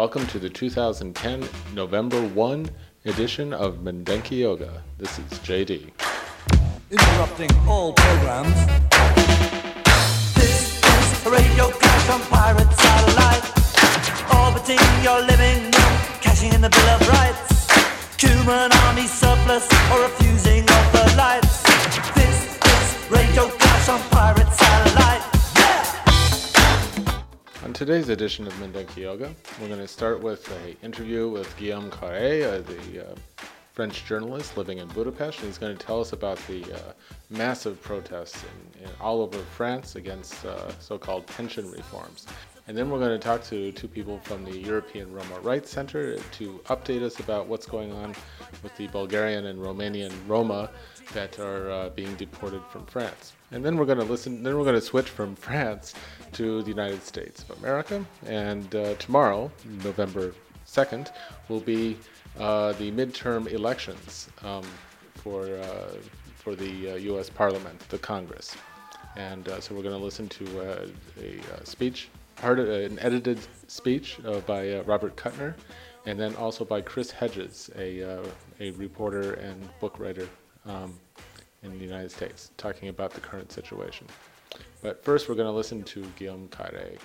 Welcome to the 2010 November 1 edition of Mindenki Joga. This is JD. Interrupting all programs. This is radio clash on pirate satellite. Orbiting your living room, cashing in the Bill of Rights. Human army surplus or refusing of the lights. This is radio clash on pirate satellite. On today's edition of Mindenki Joga, we're going to start with an interview with Guillaume Carré, uh, the uh, French journalist living in Budapest, and he's going to tell us about the uh, massive protests in, in all over France against uh, so-called pension reforms. And then we're going to talk to two people from the European Roma Rights Center to update us about what's going on with the Bulgarian and Romanian Roma that are uh, being deported from France. And then we're going to listen. Then we're going to switch from France to the United States of America. And uh, tomorrow, November second, will be uh, the midterm elections um, for uh, for the U.S. Parliament, the Congress. And uh, so we're going to listen to uh, a, uh, speech, part of, an edited speech uh, by uh, Robert Kuttner, and then also by Chris Hedges, a, uh, a reporter and book writer um, in the United States, talking about the current situation. But first, we're going to listen to Guillaume Carré.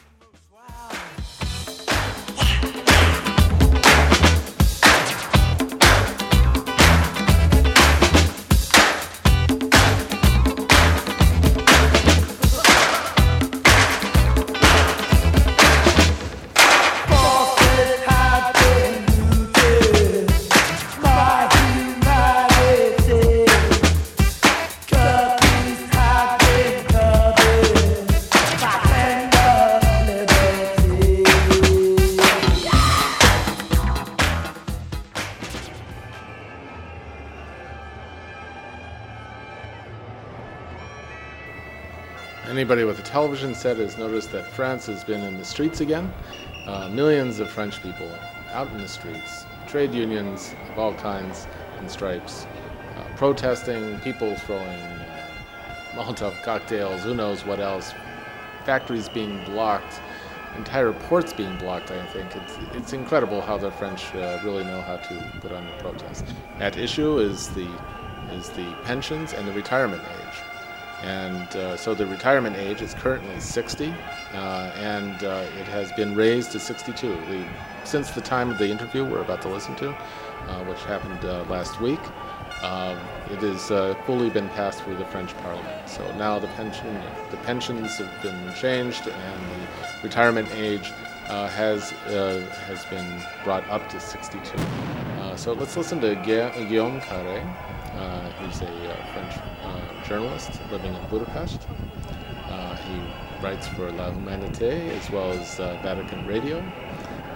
Anybody with a television set has noticed that France has been in the streets again. Uh, millions of French people out in the streets, trade unions of all kinds and stripes, uh, protesting, people throwing uh, Molotov cocktails, who knows what else, factories being blocked, entire ports being blocked. I think it's it's incredible how the French uh, really know how to put on a protest. At issue is the is the pensions and the retirement age. And uh, so the retirement age is currently 60, uh, and uh, it has been raised to 62. The, since the time of the interview we're about to listen to, uh, which happened uh, last week, um, it has uh, fully been passed through the French Parliament. So now the pension, the pensions have been changed, and the retirement age has has been brought up to 62. Uh, so let's listen to Guillaume Carré. Uh, he's a uh, French uh, journalist living in Budapest. Uh, he writes for La Humanité as well as uh, Vatican Radio.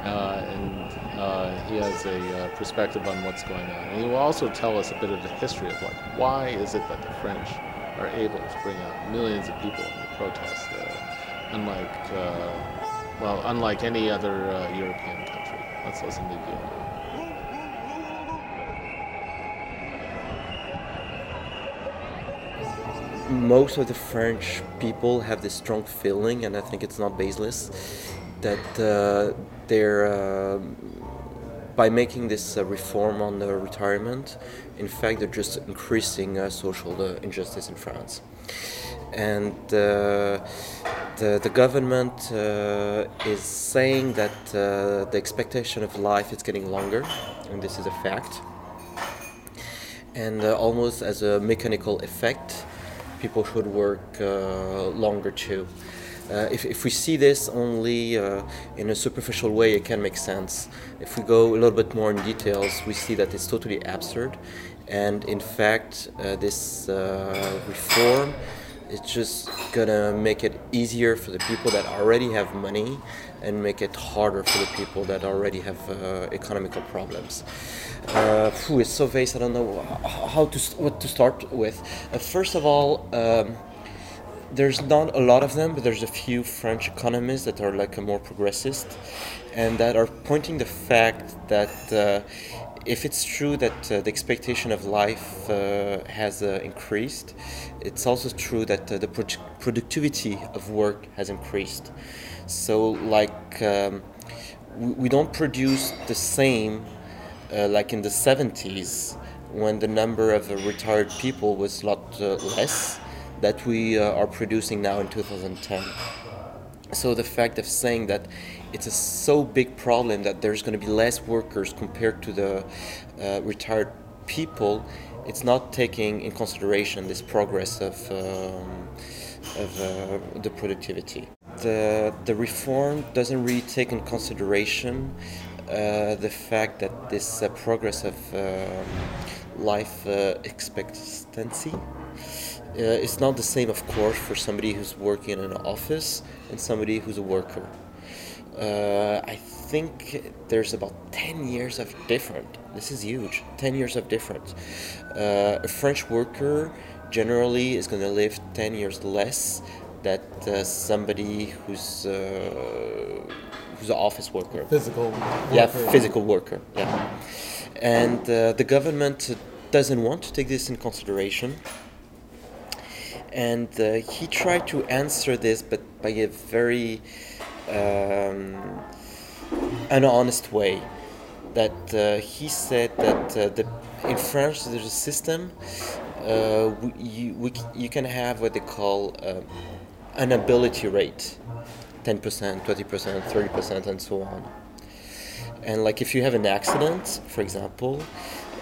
Uh, and he has a perspective on what's going on. And he will also tell us a bit of the history of like why is it that the French are able to bring out millions of people in the protest, unlike well, unlike any other European country. Let's listen to Guillaume. Most of the French people have this strong feeling, and I think it's not baseless, that uh, they're uh, by making this uh, reform on the retirement, in fact, they're just increasing uh, social uh, injustice in France, and uh, the the government is saying that the expectation of life is getting longer, and this is a fact. And almost as a mechanical effect, people should work uh, longer too. Uh, if, if we see this only uh, in a superficial way, it can make sense. If we go a little bit more in details, we see that it's totally absurd. And in fact, uh, this uh, reform is just gonna make it easier for the people that already have money and make it harder for the people that already have uh, economical problems. Uh, it's so vast. I don't know how to what to start with. Uh, first of all, um, there's not a lot of them, but there's a few French economists that are like a more progressist, and that are pointing the fact that uh, if it's true that uh, the expectation of life uh, has uh, increased, it's also true that uh, the pro- productivity of work has increased. So, like, um, we don't produce the same uh, like in the 70s when the number of retired people was a lot uh, less that we uh, are producing now in 2010 so the fact of saying that it's a so big problem that there's going to be less workers compared to the uh, retired people it's not taking in consideration this progress of, um, of uh, the productivity. The, the reform doesn't really take in consideration the fact that this uh, progress of um, life uh, expectancy uh, is not the same, of course, for somebody who's working in an office and somebody who's a worker. Uh, I think there's about 10 years of difference. This is huge. 10 years of difference. Uh, a French worker generally is going to live 10 years less than somebody who's who's an office worker. Physical. Yeah, worker. physical worker. Yeah, and uh, the government doesn't want to take this in consideration. And uh, he tried to answer this, but by a very um, honest way. That uh, he said that uh, the, in France there's a system uh, we, you, we, you can have what they call uh, an ability rate 10%, 20%, 30%, and so on. And like if you have an accident, for example,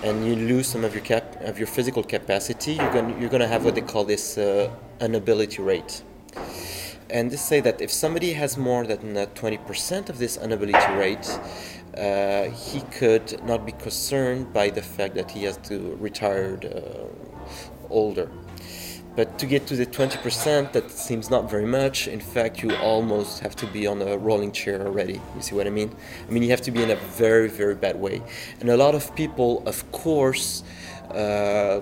and you lose some of your cap of your physical capacity, you're going you're going to have what they call this uh, inability rate. And they say that if somebody has more than uh, 20% of this inability rate, uh, he could not be concerned by the fact that he has to retired uh, older. But to get to the 20%, that seems not very much. In fact, you almost have to be on a rolling chair already. You see what I mean? I mean, you have to be in a very, very bad way. And a lot of people, of course, uh,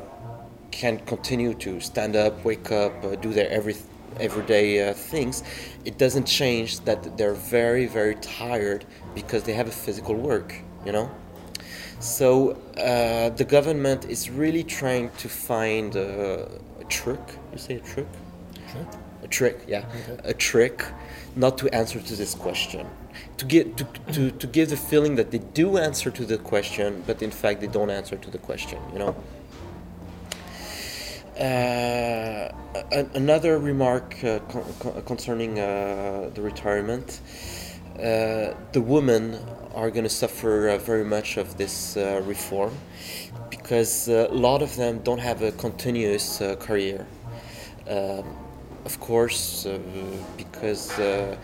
can continue to stand up, wake up, uh, do their every, everyday uh, things. It doesn't change that they're very, very tired because they have a physical work, you know? So uh, the government is really trying to find uh, trick. You say a trick? Trick? A trick, yeah. Okay. A trick not to answer to this question. To get to, to, to give the feeling that they do answer to the question, but in fact they don't answer to the question, you know. Uh, another remark uh, con- con- concerning uh, the retirement uh, the women are going to suffer uh, very much of this uh, reform because uh, a lot of them don't have a continuous uh, career. Um, of course, uh, because uh,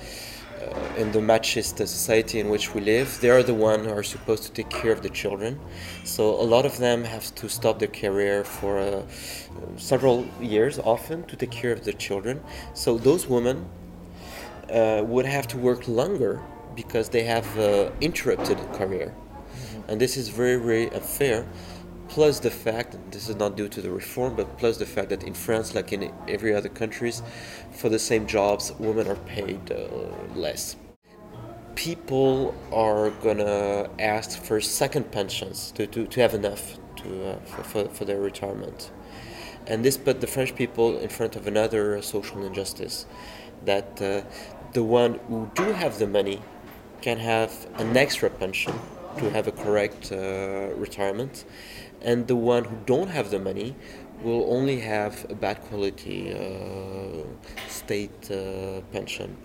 uh, in the machist society in which we live, they are the one who are supposed to take care of the children. So a lot of them have to stop their career for uh, several years, often, to take care of the children. So those women uh, would have to work longer because they have uh, interrupted career, and this is very very unfair. Plus the fact, this is not due to the reform, but plus the fact that in France, like in every other countries, for the same jobs, women are paid uh, less. People are gonna ask for second pensions to, to, to have enough to, uh, for, for, for their retirement. And this put the French people in front of another social injustice that uh, the one who do have the money can have an extra pension to have a correct uh, retirement, and the one who don't have the money will only have a bad quality uh, state uh, pension.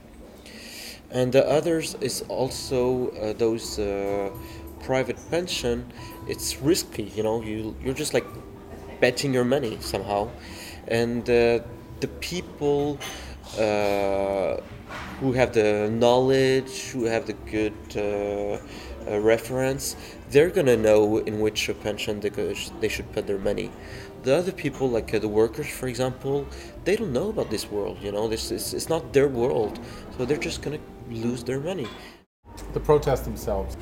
And the others is also uh, those uh, private pension. It's risky, you know. You you're just like betting your money somehow, and uh, the people uh, who have the knowledge, who have the good reference, they're gonna know in which pension they, go, they should put their money. The other people, like uh, the workers, for example, they don't know about this world. You know, this is it's not their world, so they're just gonna lose their money. The protests themselves.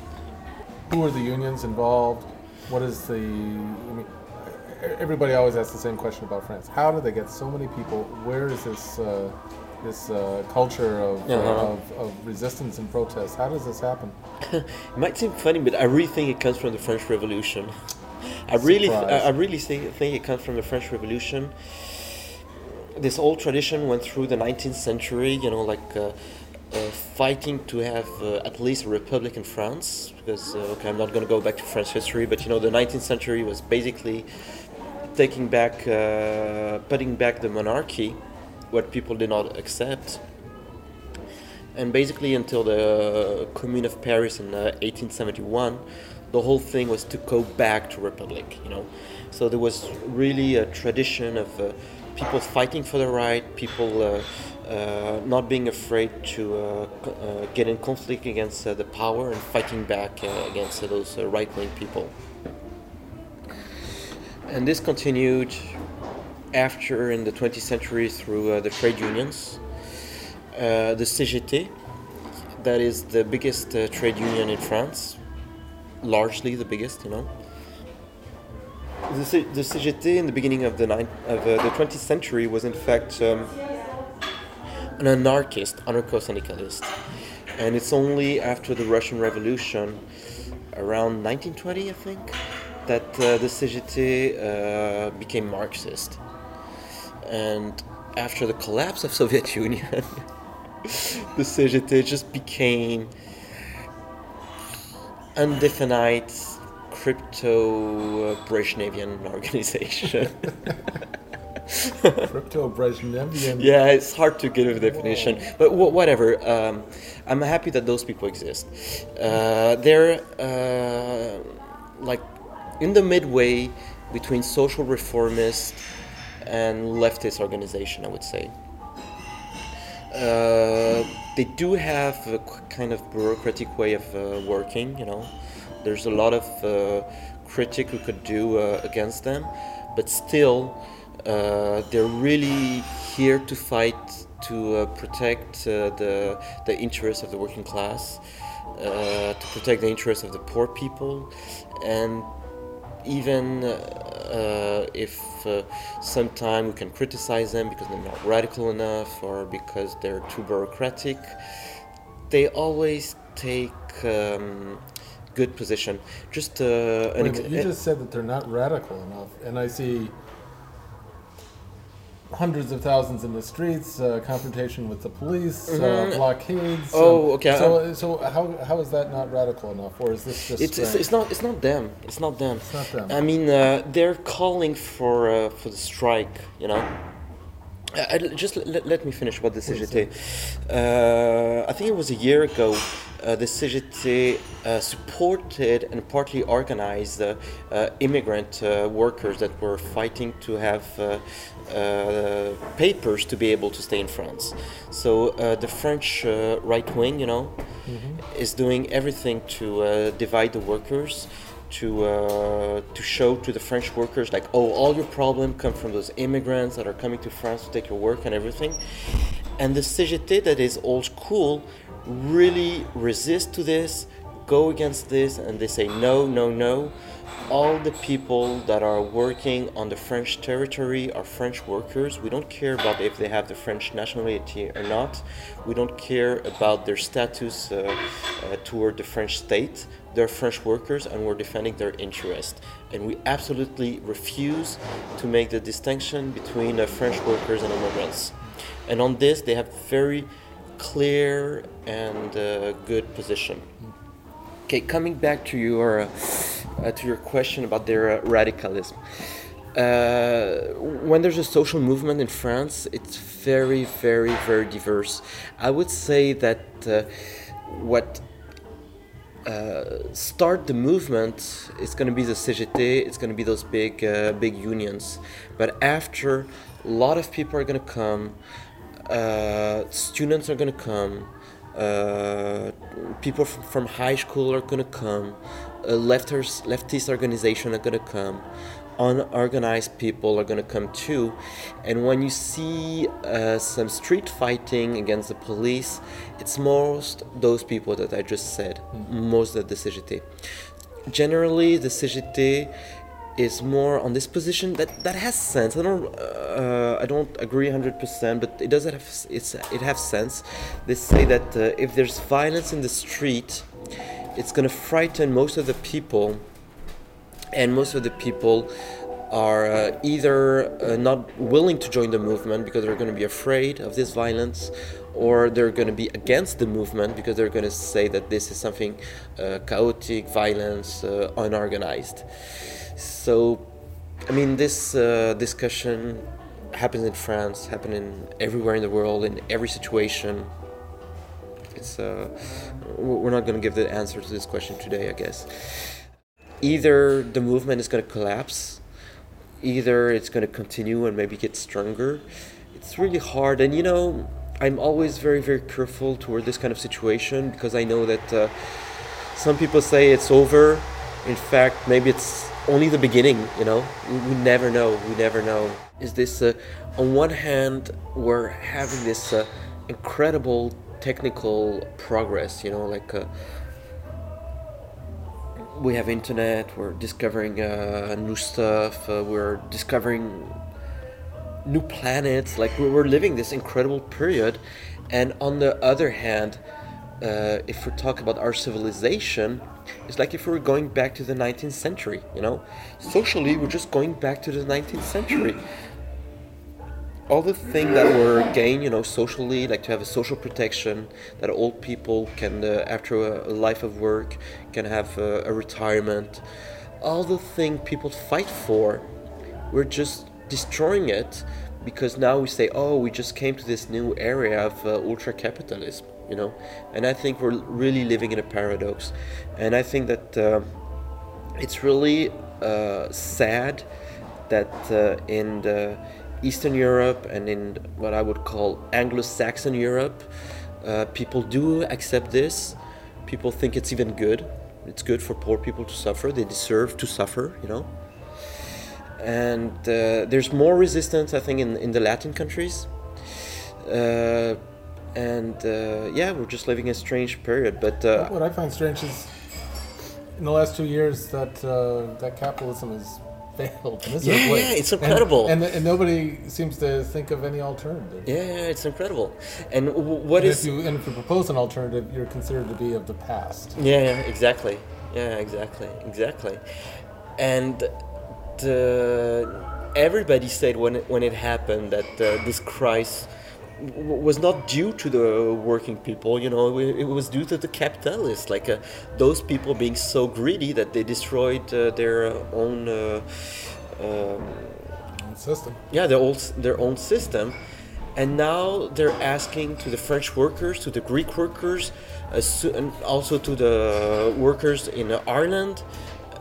Who are the unions involved? What is the? I mean, everybody always asks the same question about France. How do they get so many people? Where is this uh, this uh, culture of, Uh-huh. of, of resistance and protest? How does this happen? It might seem funny, but I really think it comes from the French Revolution. I really, th- I really think, think it comes from the French Revolution. This old tradition went through the 19th century. You know, like uh, fighting to have uh, at least a republic in France. Because uh, okay, I'm not going to go back to French history, but you know, the 19th century was basically taking back, uh, putting back the monarchy, what people did not accept. And basically, until the Commune of Paris in 1871, the whole thing was to go back to republic. You know, so there was really a tradition of people fighting for the right, people uh, uh, not being afraid to uh, uh get in conflict against uh, the power and fighting back uh, against those right wing people. And this continued after in the 20th century through the trade unions. the CGT, that is the biggest trade union in France, largely the biggest, you know the, the CGT in the beginning of the, of, uh, the 20th century was in fact um, an anarchist, anarcho-syndicalist. And it's only after the Russian Revolution, around 1920, I think, that uh, the CGT uh, became Marxist. And after the collapse of Soviet Union, the CGT just became undefined crypto Brezhnevian organization. crypto Brezhnevian. Yeah, it's hard to give a definition, Whoa. but w- whatever. Um, I'm happy that those people exist. Uh, they're uh, like in the midway between social reformist and leftist organization, I would say. Uh, they do have a kind of bureaucratic way of uh, working, you know. There's a lot of uh, critique we could do uh, against them, but still, uh, they're really here to fight to uh, protect the the interests of the working class, uh, to protect the interests of the poor people, and even if sometimes we can criticize them because they're not radical enough or because they're too bureaucratic, they always take um, good position. Just uh, an ex- you just said that they're not radical enough, and I see hundreds of thousands in the streets, uh, confrontation with the police, uh, mm-hmm. uh, blockades. Oh, okay. So, so how, how is that not radical enough, or is this just? It's, it's, it's, not it's not them. It's not them. It's not them. I mean, uh, they're calling for uh, for the strike. You know. I, just let, let, me finish about the CGT. Uh, I think it was a year ago. Uh, the CGT uh, supported and partly organized uh, immigrant uh, workers that were fighting to have uh, papers to be able to stay in France. So the French right wing, you know, mm-hmm. is doing everything to divide the workers to uh, to show to the French workers like, oh, all your problems come from those immigrants that are coming to France to take your work and everything. And the CGT that is old school really resist to this, go against this, and they say no, no, no. All the people that are working on the French territory are French workers. We don't care about if they have the French nationality or not. We don't care about their status uh, uh, toward the French state they're French workers and we're defending their interest. And we absolutely refuse to make the distinction between uh, French workers and immigrants. And on this, they have very clear and uh, good position. Okay, coming back to your uh, to your question about their radicalism. Uh, when there's a social movement in France, it's very, very, very diverse. I would say that uh, what uh, start the movement, it's going to be the CGT, it's going to be those big, uh, big unions. But after, a lot of people are going to come, uh, students are going to come, uh, people from, from, high school are going to come, lefters, leftist organizations are going to come, unorganized people are going to come too. And when you see uh, some street fighting against the police, it's most those people that I just said, mm-hmm. most of the CGT. Generally, the CGT is more on this position that, that has sense. I don't uh, I don't agree 100%, but it does have it's it has sense. They say that uh, if there's violence in the street, it's going to frighten most of the people and most of the people are uh, either uh, not willing to join the movement because they're going to be afraid of this violence or they're going to be against the movement because they're going to say that this is something uh, chaotic, violence, uh, unorganized. So, I mean, this uh, discussion happens in France, happens everywhere in the world, in every situation. It's uh, we're not going to give the answer to this question today, I guess. Either the movement is going to collapse, either it's going to continue and maybe get stronger. It's really hard, and you know, I'm always very, very careful toward this kind of situation because I know that uh, some people say it's over. In fact, maybe it's only the beginning, you know? We, we never know. We never know. Is this, uh, on one hand, we're having this uh, incredible technical progress, you know, like uh, we have internet, we're discovering uh, new stuff, uh, we're discovering new planets. Like we're living this incredible period, and on the other hand, uh, if we talk about our civilization, it's like if we were going back to the 19th century. You know, socially we're just going back to the 19th century. All the things that were gained, you know, socially, like to have a social protection, that old people can, uh, after a, a, life of work, can have uh, a retirement. All the things people fight for, we're just destroying it because now we say, oh, we just came to this new area of uh, ultra capitalism, you know. And I think we're really living in a paradox. And I think that uh, it's really uh, sad that uh, in the Eastern Europe and in what I would call Anglo Saxon Europe, uh, people do accept this. People think it's even good. It's good for poor people to suffer. They deserve to suffer, you know and uh, there's more resistance I think in, in the Latin countries uh, and uh, yeah we're just living a strange period but uh, what I find strange is in the last two years that uh, that capitalism has failed yeah, yeah it's incredible. and, and, and, nobody seems to think of any alternative. Yeah, it's incredible. And what and is if you, and if you propose an alternative you're considered to be of the past. Yeah, yeah exactly. Yeah exactly exactly. And uh, everybody said when it, when it happened that uh, this crisis was not due to the working people you know it, was due to the capitalists like uh, those people being so greedy that they destroyed uh, their own uh, um, system yeah their old their own system and now they're asking to the French workers to the Greek workers uh, and also to the workers in Ireland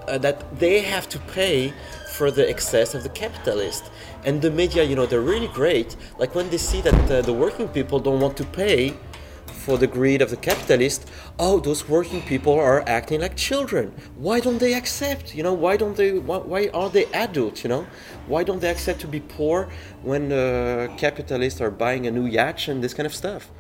that they have to pay for the excess of the capitalist. And the media, you know, they're really great. Like when they see that uh, the working people don't want to pay for the greed of the capitalist, oh, those working people are acting like children. Why don't they accept? You know, why don't they? Why, why are they adults? You know, why don't they accept to be poor when uh, capitalists are buying a new yacht and this kind of stuff?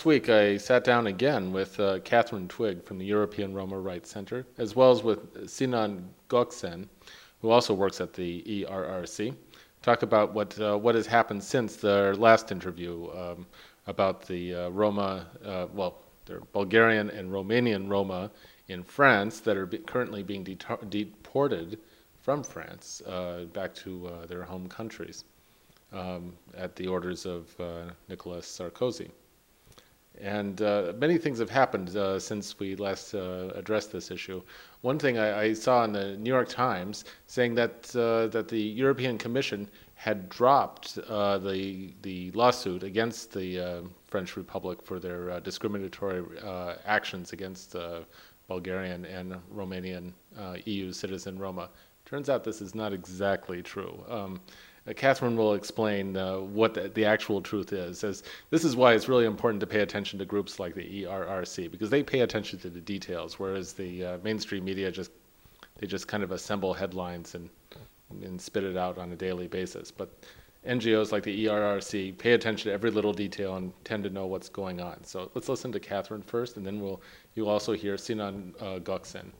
Last week I sat down again with uh, Catherine Twig from the European Roma Rights Center, as well as with Sinan Gökçen, who also works at the ERRC. Talk about what uh, what has happened since their last interview um, about the uh, Roma, uh, well, they're Bulgarian and Romanian Roma in France that are be currently being deported from France uh, back to uh, their home countries um, at the orders of uh, Nicolas Sarkozy. And uh, many things have happened uh, since we last uh, addressed this issue. One thing I, I, saw in the New York Times saying that that the European Commission had dropped the the lawsuit against the French Republic for their discriminatory actions against Bulgarian and Romanian EU citizen Roma. Turns out this is not exactly true. Um, uh, Catherine will explain uh, what the, the, actual truth is. As this is why it's really important to pay attention to groups like the ERRC because they pay attention to the details, whereas the uh, mainstream media just they just kind of assemble headlines and and spit it out on a daily basis. But NGOs like the ERRC pay attention to every little detail and tend to know what's going on. So let's listen to Catherine first, and then we'll you'll also hear Sinan uh, Gökçen.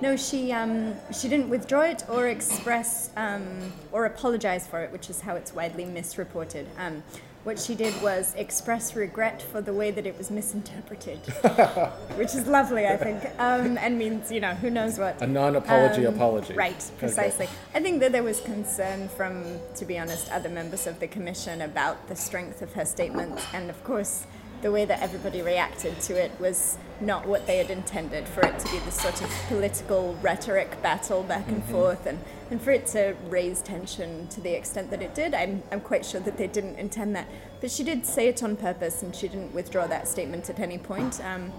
No, she um, she didn't withdraw it or express um, or apologize for it, which is how it's widely misreported. Um, what she did was express regret for the way that it was misinterpreted, which is lovely, I think, um, and means you know who knows what. A non-apology Um, apology. Right, precisely. Okay. I think that there was concern from, to be honest, other members of the commission about the strength of her statements, and of course the way that everybody reacted to it was not what they had intended for it to be this sort of political rhetoric battle back and mm-hmm. forth and, and for it to raise tension to the extent that it did. I'm, I'm quite sure that they didn't intend that. But she did say it on purpose and she didn't withdraw that statement at any point. Um,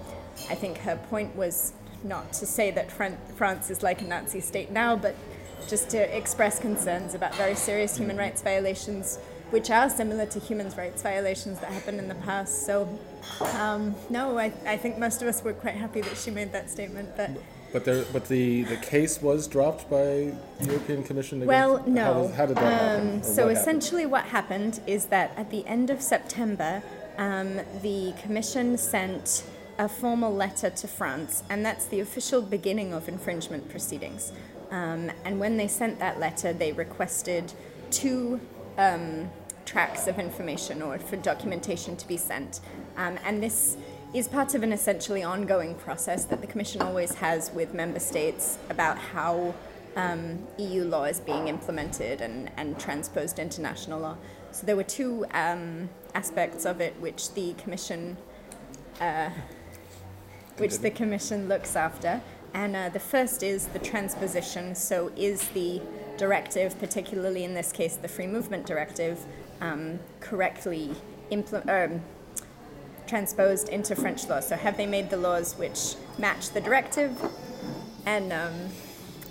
I think her point was not to say that Fran- France is like a Nazi state now, but just to express concerns about very serious human rights violations which are similar to human rights violations that happened in the past. So, um, no, I, I think most of us were quite happy that she made that statement. But but there, but the, the case was dropped by the European Commission. Against, well, no. How, does, how did that um, happen? So what essentially, happened? what happened is that at the end of September, um, the Commission sent a formal letter to France, and that's the official beginning of infringement proceedings. Um, and when they sent that letter, they requested two um, tracks of information or for documentation to be sent. Um, and this is part of an essentially ongoing process that the Commission always has with member states about how um, EU law is being implemented and, and transposed into national law. So there were two um, aspects of it which the Commission, uh, which the Commission looks after. And uh, the first is the transposition. So, is the directive, particularly in this case the Free Movement Directive, um, correctly impl- um, transposed into French law? So, have they made the laws which match the directive? And um,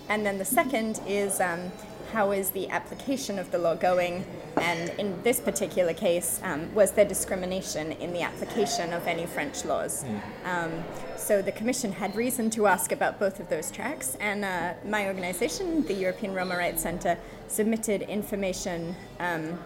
and then the second is um, how is the application of the law going? And in this particular case, um, was there discrimination in the application of any French laws? Mm. Um, so the Commission had reason to ask about both of those tracks, and uh, my organization, the European Roma Rights Center, submitted information um,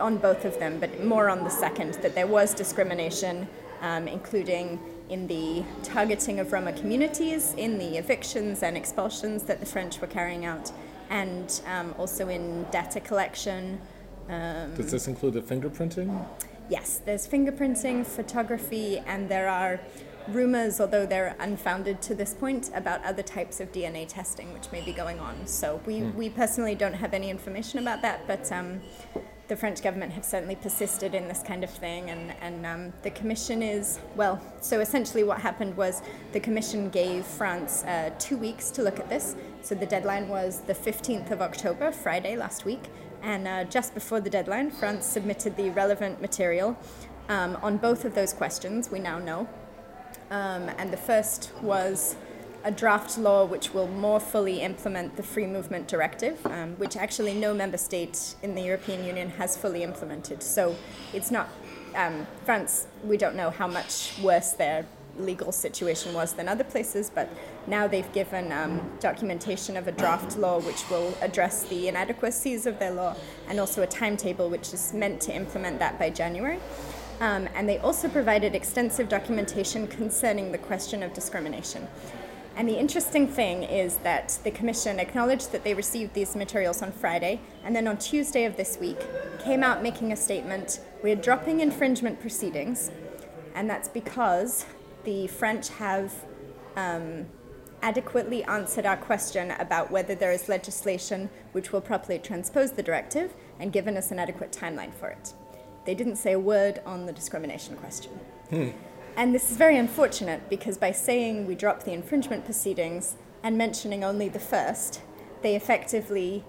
on both of them, but more on the second, that there was discrimination, um, including in the targeting of Roma communities, in the evictions and expulsions that the French were carrying out and um, also in data collection. Um, Does this include the fingerprinting? Yes, there's fingerprinting, photography, and there are rumors, although they're unfounded to this point, about other types of DNA testing which may be going on. So we, mm. we personally don't have any information about that, but um, the French government have certainly persisted in this kind of thing, and, and um, the Commission is, well, so essentially what happened was the Commission gave France uh, two weeks to look at this. So the deadline was the 15th of October, Friday last week, and uh, just before the deadline, France submitted the relevant material um, on both of those questions, we now know. Um, and the first was a draft law which will more fully implement the Free Movement Directive, um, which actually no member state in the European Union has fully implemented. So it's not, um, France, we don't know how much worse their legal situation was than other places, but now they've given um, documentation of a draft law which will address the inadequacies of their law and also a timetable which is meant to implement that by January. Um, and they also provided extensive documentation concerning the question of discrimination. And the interesting thing is that the Commission acknowledged that they received these materials on Friday, and then on Tuesday of this week came out making a statement we're dropping infringement proceedings, and that's because the French have um, adequately answered our question about whether there is legislation which will properly transpose the directive and given us an adequate timeline for it. They didn't say a word on the discrimination question. And this is very unfortunate because by saying we drop the infringement proceedings and mentioning only the first, they effectively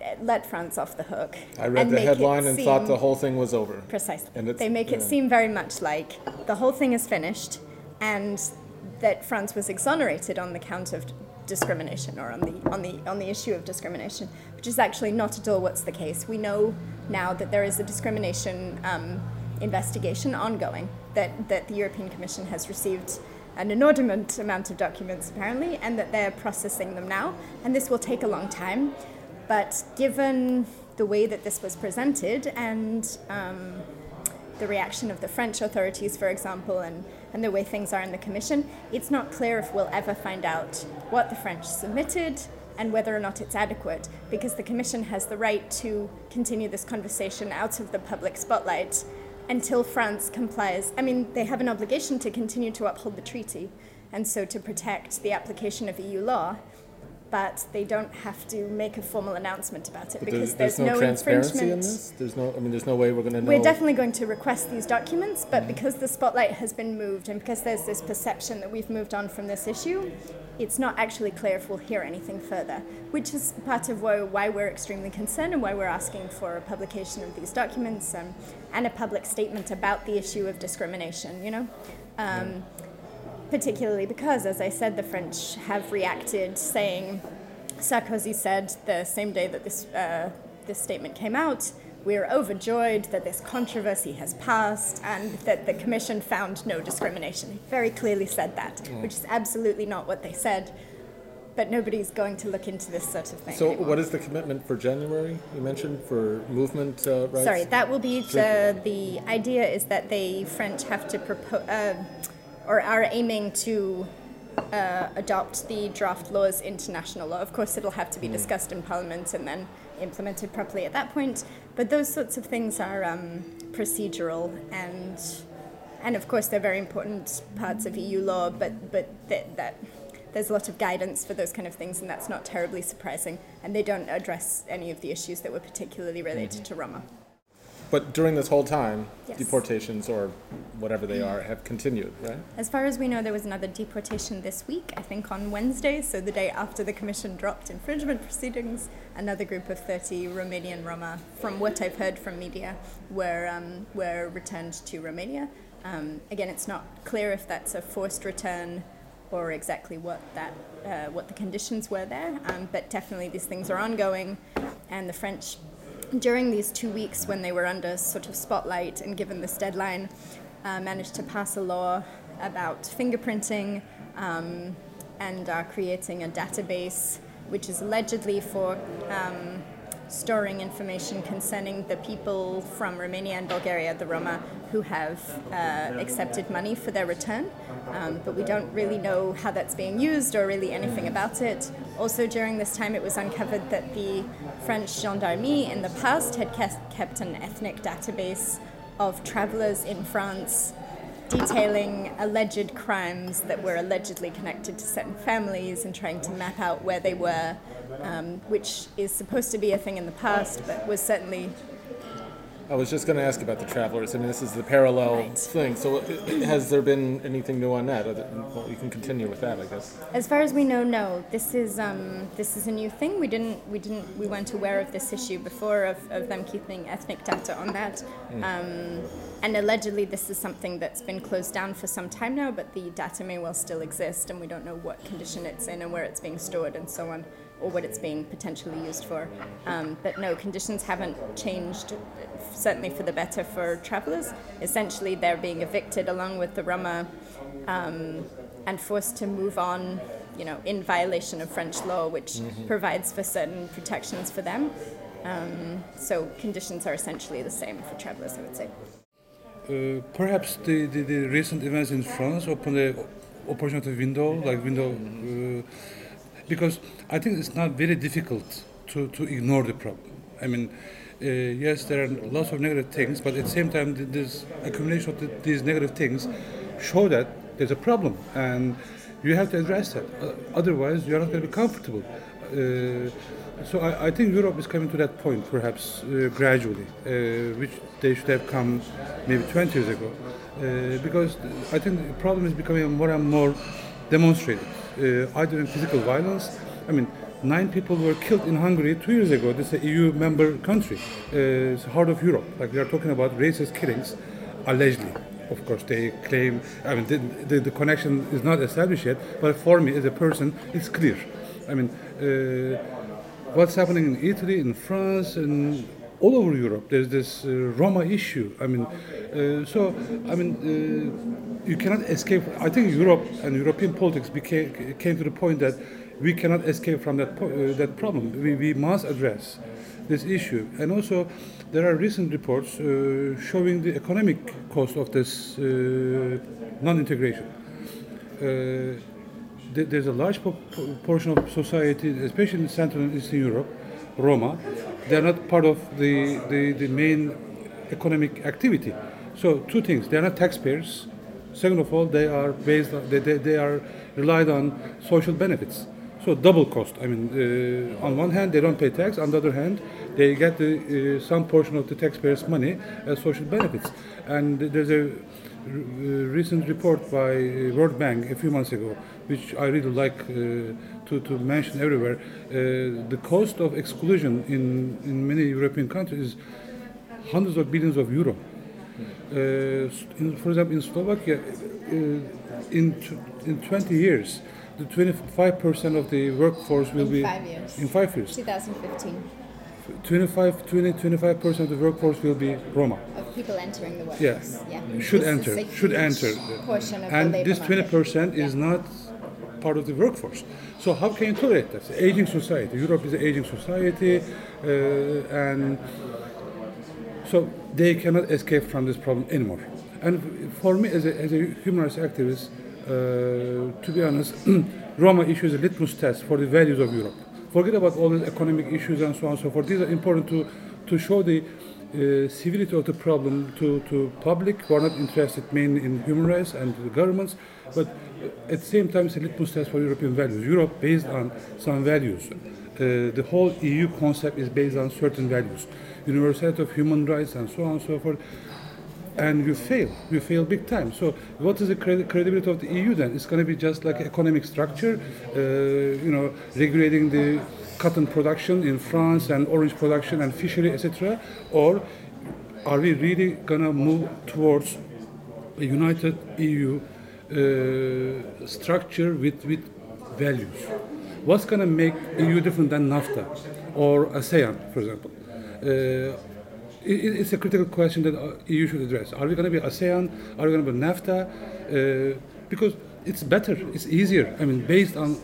eh, let France off the hook. I read the headline and thought the whole thing was over. Precisely. And they make it yeah. seem very much like the whole thing is finished and that France was exonerated on the count of discrimination or on the on the on the issue of discrimination, which is actually not at all what's the case. We know now that there is a discrimination um, investigation ongoing that, that the European Commission has received an inordinate amount of documents apparently and that they're processing them now and this will take a long time. But given the way that this was presented and um, the reaction of the French authorities, for example, and, and the way things are in the Commission, it's not clear if we'll ever find out what the French submitted and whether or not it's adequate, because the Commission has the right to continue this conversation out of the public spotlight until France complies. I mean, they have an obligation to continue to uphold the treaty and so to protect the application of EU law. But they don't have to make a formal announcement about it But because there's, there's no, no transparency in infringement. this. There's no. I mean, there's no way we're going to know. We're definitely going to request these documents, but mm-hmm. because the spotlight has been moved and because there's this perception that we've moved on from this issue, it's not actually clear if we'll hear anything further, which is part of why, we're extremely concerned and why we're asking for a publication of these documents um, and a public statement about the issue of discrimination, you know? Um, particularly because, as I said, the French have reacted saying, Sarkozy said the same day that this, uh, this statement came out, we're overjoyed that this controversy has passed and that the Commission found no discrimination. He very clearly said that, which is absolutely not what they said. But nobody's going to look into this sort of thing. So, anymore. what is the commitment for January? You mentioned for movement uh, rights. Sorry, that will be the, the idea is that the French have to propose uh, or are aiming to uh, adopt the draft laws into national law. Of course, it'll have to be discussed in Parliament and then implemented properly at that point. But those sorts of things are um, procedural and and of course they're very important parts of EU law. But but that, that there's a lot of guidance for those kind of things, and that's not terribly surprising. And they don't address any of the issues that were particularly related to Roma. But during this whole time, Yes. deportations or whatever they are have continued, right? As far as we know, there was another deportation this week, I think on Wednesday, so the day after the Commission dropped infringement proceedings. Another group of 30 Romanian Roma, from what I've heard from media, were, um, were returned to Romania. Um, again, it's not clear if that's a forced return or exactly what, that, uh, what the conditions were there, um, but definitely these things are ongoing, and the French during these two weeks when they were under sort of spotlight and given this deadline, uh, managed to pass a law about fingerprinting um, and are creating a database which is allegedly for um, storing information concerning the people from Romania and Bulgaria, the Roma, who have uh, accepted money for their return. Um, but we don't really know how that's being used or really anything about it. Also, during this time, it was uncovered that the French gendarmerie in the past had kept an ethnic database of travelers in France detailing alleged crimes that were allegedly connected to certain families and trying to map out where they were, um, which is supposed to be a thing in the past, but was certainly I was just going to ask about the travelers. I mean, this is the parallel Right. thing. So, i- has there been anything new on that? Well, you can continue with that, I guess. As far as we know, no. This is um, this is a new thing. We didn't we didn't we weren't aware of this issue before of, of them keeping ethnic data on that. Um, and allegedly, this is something that's been closed down for some time now. But the data may well still exist, and we don't know what condition it's in and where it's being stored and so on, or what it's being potentially used for. Um, but no, conditions haven't changed. Certainly for the better for travellers. Essentially, they're being evicted along with the Roma um, and forced to move on, you know, in violation of French law, which provides for certain protections for them. Um, so conditions are essentially the same for travelers, I would say. uh, perhaps the, the, the recent events in France opened a opportunity window, like window, uh, because I think it's not very difficult to, to ignore the problem. I mean, uh, yes, there are lots of negative things, but at the same time, this accumulation of th- these negative things show that there's a problem, and you have to address that. Uh, otherwise, you're not going to be comfortable. Uh, so I, I think Europe is coming to that point, perhaps uh, gradually, uh, which they should have come maybe 20 years ago, uh, because I think the problem is becoming more and more demonstrated, either in physical violence. I mean, nine people were killed in Hungary two years ago. This is a EU member country. Uh, it's heart of Europe. Like we are talking about racist killings, allegedly. Of course, they claim. I mean, the, the, the connection is not established yet. But for me, as a person, it's clear. I mean, uh, what's happening in Italy, in France, and all over Europe. There's this uh, Roma issue. I mean, uh, so I mean, uh, you cannot escape. I think Europe and European politics became came to the point that we cannot escape from that uh, that problem. We, we must address this issue. And also, there are recent reports uh, showing the economic cost of this uh, non-integration. Uh, th- there's a large po- po- portion of society, especially in Central and Eastern Europe, Roma, they're not part of the, the, the main economic activity. So two things, they're not taxpayers. Second of all, they are based on, they, they, they are relied on social benefits. So double cost. I mean, uh, on one hand, they don't pay tax. On the other hand, they get the, uh, some portion of the taxpayers' money as social benefits. And there's a uh, recent report by World Bank a few months ago, which I really like uh, to, to mention everywhere. Uh, the cost of exclusion in, in many European countries is hundreds of billions of euro. Uh, in, for example, in Slovakia, uh, in, in 20 years, the 25% of the workforce will In be five years. in five years. 2015 25, 20, 25% of the workforce will be Roma. of people entering the Yeah, workforce. Yeah, should This enter, should enter. Portion of And the labor this 20% is Yeah. not part of the workforce. So how can you tolerate that? Aging society. Europe is an aging society, uh, and so they cannot escape from this problem anymore. And for me, as a, as a human rights activist, uh, to be honest, Roma issue is a litmus test for the values of Europe. Forget about all the economic issues and so on and so forth. These are important to, to show the uh, civility of the problem to, to public who are not interested mainly in human rights and the governments, but at the same time it's a litmus test for European values. Europe based on some values. Uh, the whole EU concept is based on certain values, universality of human rights and so on and so forth. And you fail, you fail big time. So, what is the credi- credibility of the EU then? It's going to be just like economic structure, uh, you know, regulating the cotton production in France and orange production and fishery, etc. Or are we really going to move towards a united EU uh, structure with, with values? What's going to make EU different than NAFTA or ASEAN, for example? Uh, it- it's a critical question that uh, EU should address. Are we going to be ASEAN? Are we going to be NAFTA? Uh, because it's better, it's easier. I mean, based on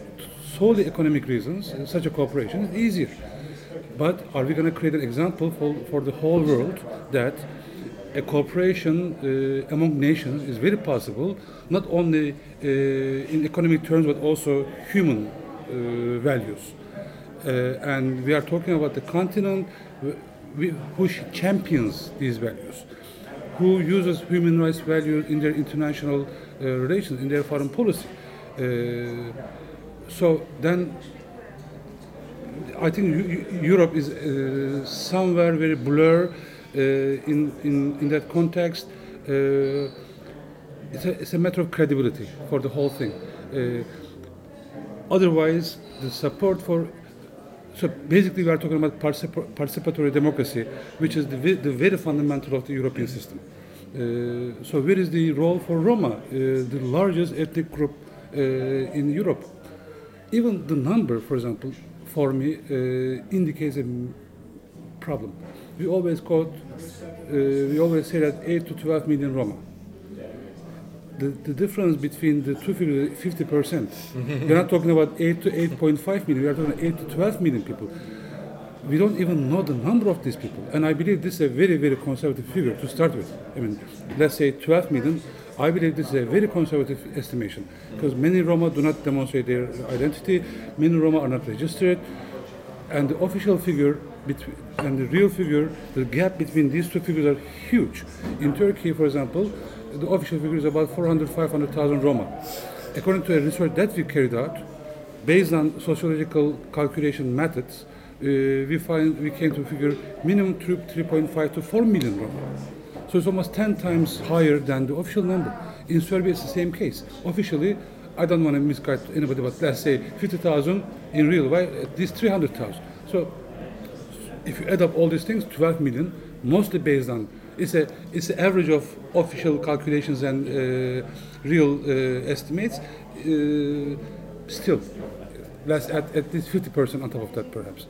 solely economic reasons, uh, such a cooperation is easier. But are we going to create an example for, for the whole world that a cooperation uh, among nations is very possible, not only uh, in economic terms but also human uh, values? Uh, and we are talking about the continent wh- who champions these values, who uses human rights values in their international uh, relations, in their foreign policy. Uh, so then I think Eu- Eu- Europe is somewhere very blur uh, in, in, in that context. Uh, it's, a, it's a matter of credibility for the whole thing. Uh, otherwise, the support for so basically, we are talking about particip- participatory democracy, which is the, the very fundamental of the European system. Uh, so, where is the role for Roma, uh, the largest ethnic group uh, in Europe? Even the number, for example, for me, uh, indicates a problem. We always quote, uh, we always say that 8 to 12 million Roma. The, the difference between the two figures is 50 percent. We're not talking about 8 to 8.5 million, we are talking about 8 to 12 million people. we don't even know the number of these people. And I believe this is a very, very conservative figure to start with. I mean, let's say 12 million. I believe this is a very conservative estimation because many Roma do not demonstrate their identity, many Roma are not registered, and the official figure between, and the real figure, the gap between these two figures are huge. In Turkey, for example, the official figure is about 400, 500,000 Roma. According to a research that we carried out, based on sociological calculation methods, uh, we find we came to figure minimum 3.5 to 4 million Roma. So it's almost 10 times higher than the official number. In Serbia, it's the same case. Officially, I don't want to misguide anybody, but let's say 50,000 in real way, at least 300,000. So if you add up all these things, 12 million, mostly based on it's a it's the average of official calculations and uh, real uh, estimates. Uh, still, let's add at least 50% on top of that, perhaps.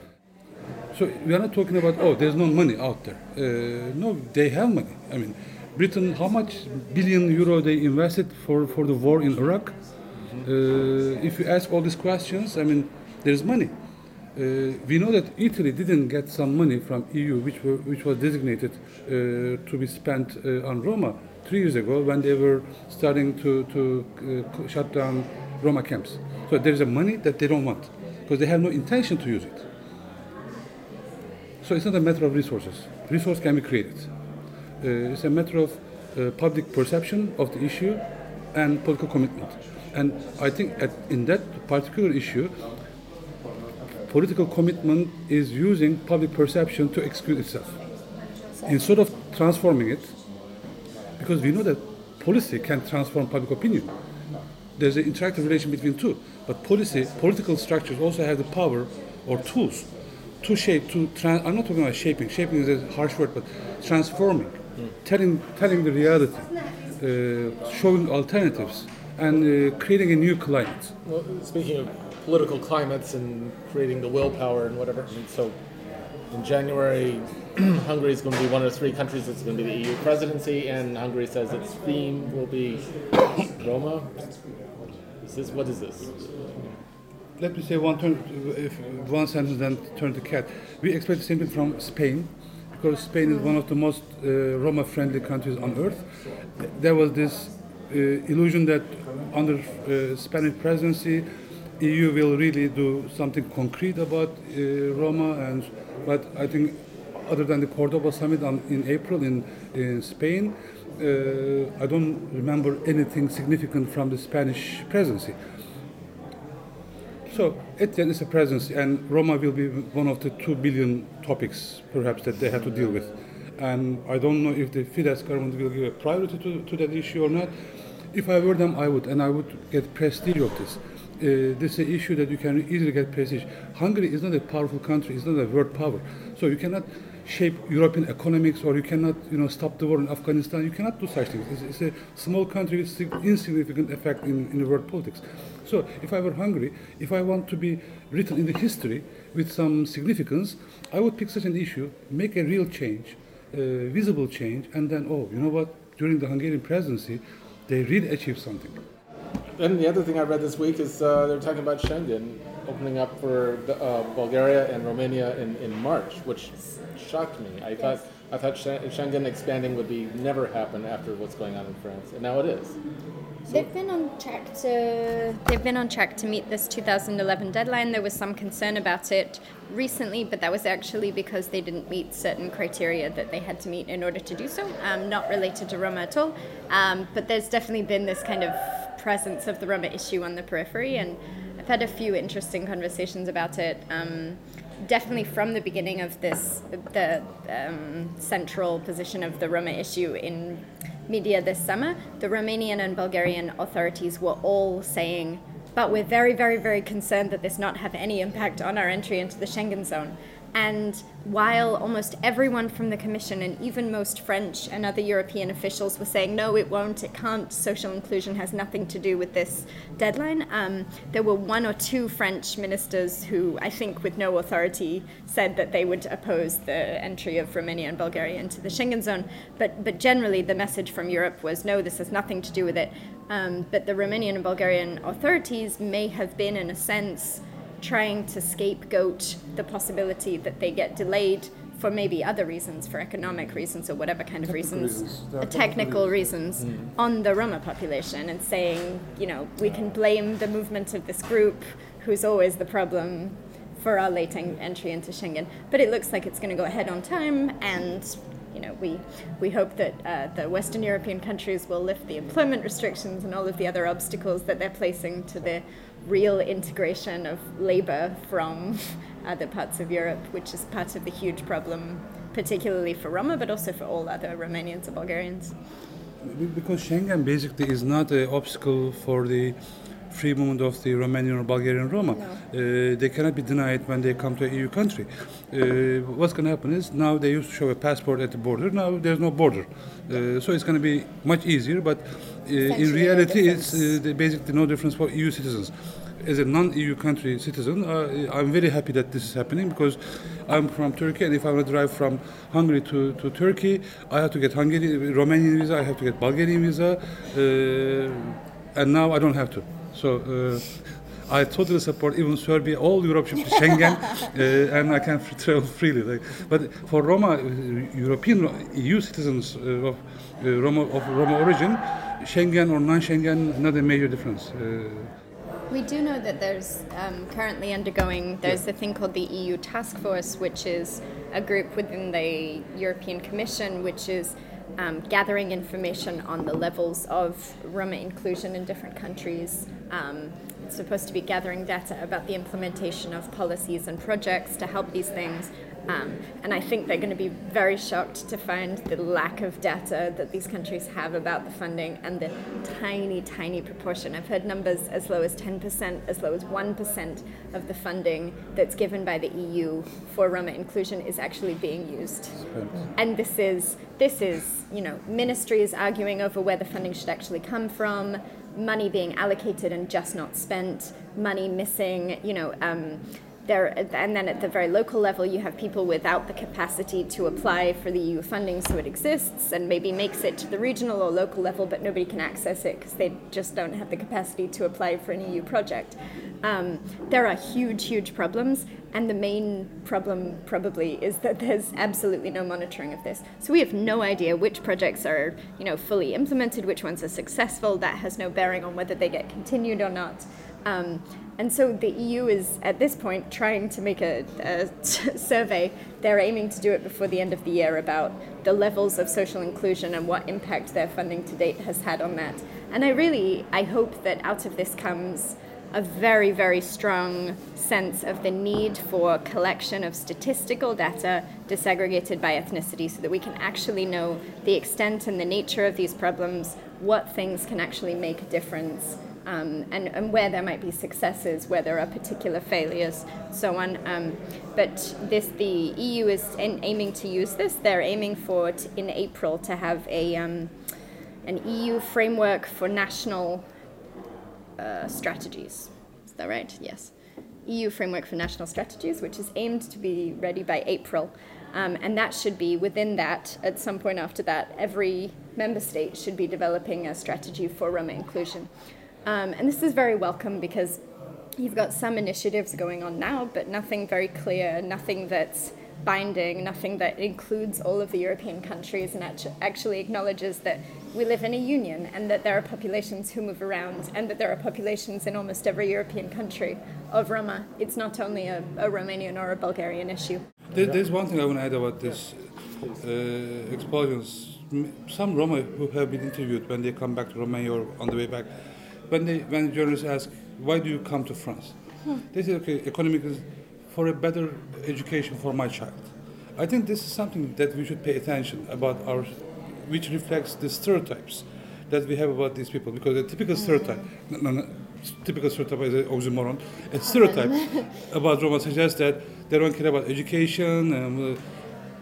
So we are not talking about oh, there's no money out there. Uh, no, they have money. I mean, Britain, how much billion euro they invested for for the war in Iraq? Uh, if you ask all these questions, I mean, there's money. Uh, we know that Italy didn't get some money from EU, which, were, which was designated uh, to be spent uh, on Roma three years ago when they were starting to, to shut down Roma camps. So there is a money that they don't want because they have no intention to use it. So it's not a matter of resources. Resource can be created. Uh, it's a matter of uh, public perception of the issue and political commitment. And I think at, in that particular issue, political commitment is using public perception to exclude itself. Instead of transforming it, because we know that policy can transform public opinion. There's an interactive relation between two. But policy, political structures also have the power or tools to shape, to trans, I'm not talking about shaping, shaping is a harsh word, but transforming, telling, telling the reality, uh, showing alternatives, and uh, creating a new climate. Well, speaking of political climates and creating the willpower and whatever, mean, so in January, Hungary is going to be one of the three countries that's going to be the EU presidency, and Hungary says its theme will be Roma. Is this what is this? let me say one, turn, one sentence, then turn to cat. We expect the same thing from Spain, because Spain is one of the most uh, Roma-friendly countries on earth. There was this uh, illusion that under uh, Spanish presidency, EU will really do something concrete about uh, Roma, and but I think other than the Cordoba summit on, in April in, in Spain, uh, I don't remember anything significant from the Spanish presidency. So at the it's a presence, and Roma will be one of the two billion topics, perhaps, that they have to deal with. And I don't know if the Fidesz government will give a priority to, to that issue or not. If I were them, I would, and I would get prestige of this. Uh, this is an issue that you can easily get prestige. Hungary is not a powerful country; it's not a world power, so you cannot shape European economics, or you cannot, you know, stop the war in Afghanistan. You cannot do such things. It's, it's a small country with insignificant effect in, in the world politics. So, if I were Hungary, if I want to be written in the history with some significance, I would pick such an issue, make a real change, uh, visible change, and then, oh, you know what? During the Hungarian presidency, they really achieved something. And the other thing I read this week is uh, they're talking about Schengen opening up for uh, Bulgaria and Romania in, in March, which shocked me. I thought I thought Schengen expanding would be never happen after what's going on in France, and now it is. They've been on track to they've been on track to meet this 2011 deadline. There was some concern about it recently, but that was actually because they didn't meet certain criteria that they had to meet in order to do so, um, not related to Roma at all. Um, but there's definitely been this kind of presence of the Roma issue on the periphery, and I've had a few interesting conversations about it. Um, definitely from the beginning of this, the um, central position of the Roma issue in media this summer, the Romanian and Bulgarian authorities were all saying, but we're very, very, very concerned that this not have any impact on our entry into the Schengen zone. And while almost everyone from the Commission and even most French and other European officials were saying, no, it won't, it can't, social inclusion has nothing to do with this deadline, um, there were one or two French ministers who, I think with no authority, said that they would oppose the entry of Romania and Bulgaria into the Schengen zone. But, but generally, the message from Europe was, no, this has nothing to do with it. Um, but the Romanian and Bulgarian authorities may have been, in a sense, trying to scapegoat the possibility that they get delayed for maybe other reasons, for economic reasons or whatever kind of Technical reasons, reasons. Uh, technical technical reasons on the Roma population and saying, you know, we can blame the movement of this group who's always the problem for our late en- entry into Schengen. But it looks like it's going to go ahead on time and you know, we, we hope that uh, the Western European countries will lift the employment restrictions and all of the other obstacles that they're placing to the real integration of labor from other parts of Europe, which is part of the huge problem, particularly for Roma, but also for all other Romanians or Bulgarians. Because Schengen basically is not an obstacle for the free movement of the Romanian or Bulgarian Roma. Uh, they cannot be denied when they come to a EU country. Uh, what's going to happen is now they used to show a passport at the border. Now there's no border, uh, so it's going to be much easier. But uh, in Essentially no reality, it's uh, basically no difference for EU citizens. As a non-EU country citizen, uh, I'm very happy that this is happening because I'm from Turkey, and if I want to drive from Hungary to, to Turkey, I have to get Hungarian, Romanian visa, I have to get Bulgarian visa, uh, and now I don't have to. So uh, I totally support even Serbia, all Europe should be Schengen, uh, and I can f- travel freely. Like, but for Roma, uh, European EU citizens uh, of uh, Roma of Roma origin, Schengen or non-Schengen, not a major difference. Uh, We do know that there's um, currently undergoing, there's a thing called the EU Task Force, which is a group within the European Commission which is um, gathering information on the levels of Roma inclusion in different countries. Um, it's supposed to be gathering data about the implementation of policies and projects to help these things. Um, and I think they're going to be very shocked to find the lack of data that these countries have about the funding and the tiny, tiny proportion. I've heard numbers as low as 10%, as low as 1% of the funding that's given by the EU for Roma inclusion is actually being used. And this is, this is, you know, ministries arguing over where the funding should actually come from, money being allocated and just not spent, money missing, you know, um, there, and then at the very local level, you have people without the capacity to apply for the EU funding, so it exists and maybe makes it to the regional or local level, but nobody can access it because they just don't have the capacity to apply for an EU project. Um, there are huge, huge problems, and the main problem probably is that there's absolutely no monitoring of this. So we have no idea which projects are, you know, fully implemented, which ones are successful. That has no bearing on whether they get continued or not. Um, and so the EU is at this point trying to make a, a survey. They're aiming to do it before the end of the year about the levels of social inclusion and what impact their funding to date has had on that. And I really, I hope that out of this comes a very, very strong sense of the need for collection of statistical data disaggregated by ethnicity so that we can actually know the extent and the nature of these problems, what things can actually make a difference, um, and, and where there might be successes, where there are particular failures, so on. Um, but this, the EU is in, aiming to use this. They're aiming for t- in April to have a um, an EU framework for national uh, strategies. Is that right? Yes. EU framework for national strategies, which is aimed to be ready by April. Um, and that should be within that, at some point after that, every member state should be developing a strategy for Roma inclusion. Um, and this is very welcome because you've got some initiatives going on now, but nothing very clear, nothing that's binding, nothing that includes all of the European countries and actually acknowledges that we live in a union and that there are populations who move around and that there are populations in almost every European country of Roma. It's not only a, a Romanian or a Bulgarian issue. There, there's one thing I want to add about this uh. Some Roma who have been interviewed when they come back to Romania or on the way back, when they when journalists ask, "Why do you come to France?" They say, "Okay, economic is for a better education for my child." I think this is something that we should pay attention about our, which reflects the stereotypes that we have about these people. Because a typical stereotype, no, no, no, typical stereotype is an oxymoron. A stereotype about Roma suggests that they don't care about education. Um, uh,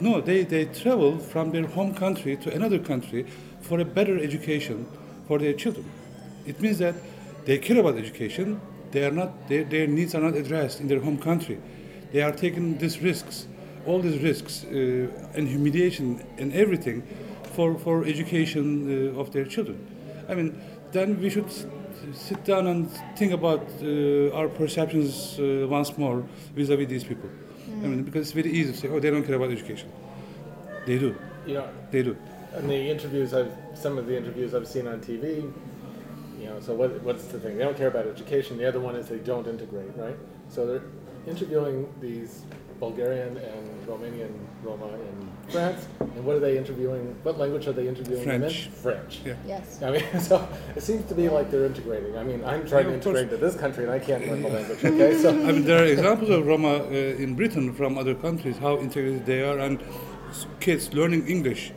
no, they, they travel from their home country to another country for a better education for their children. It means that they care about education. They are not, their, their needs are not addressed in their home country. They are taking these risks, all these risks uh, and humiliation and everything for, for education uh, of their children. I mean, then we should sit down and think about uh, our perceptions uh, once more vis-a-vis these people. I mean, because it's very easy to say, oh, they don't care about education. They do. You know, They do. And the interviews I've, some of the interviews I've seen on TV, you know, so what, what's the thing? They don't care about education. The other one is they don't integrate, right? So they're interviewing these Bulgarian and Romanian Roma in France, and what are they interviewing? What language are they interviewing them in? French. French. Yeah. Yes. I mean, so it seems to be like they're integrating. I mean, I'm trying Yeah, to of course. integrate to this country, and I can't learn the language. Okay, so I mean, there are examples of Roma uh, in Britain from other countries, how integrated they are, and kids learning English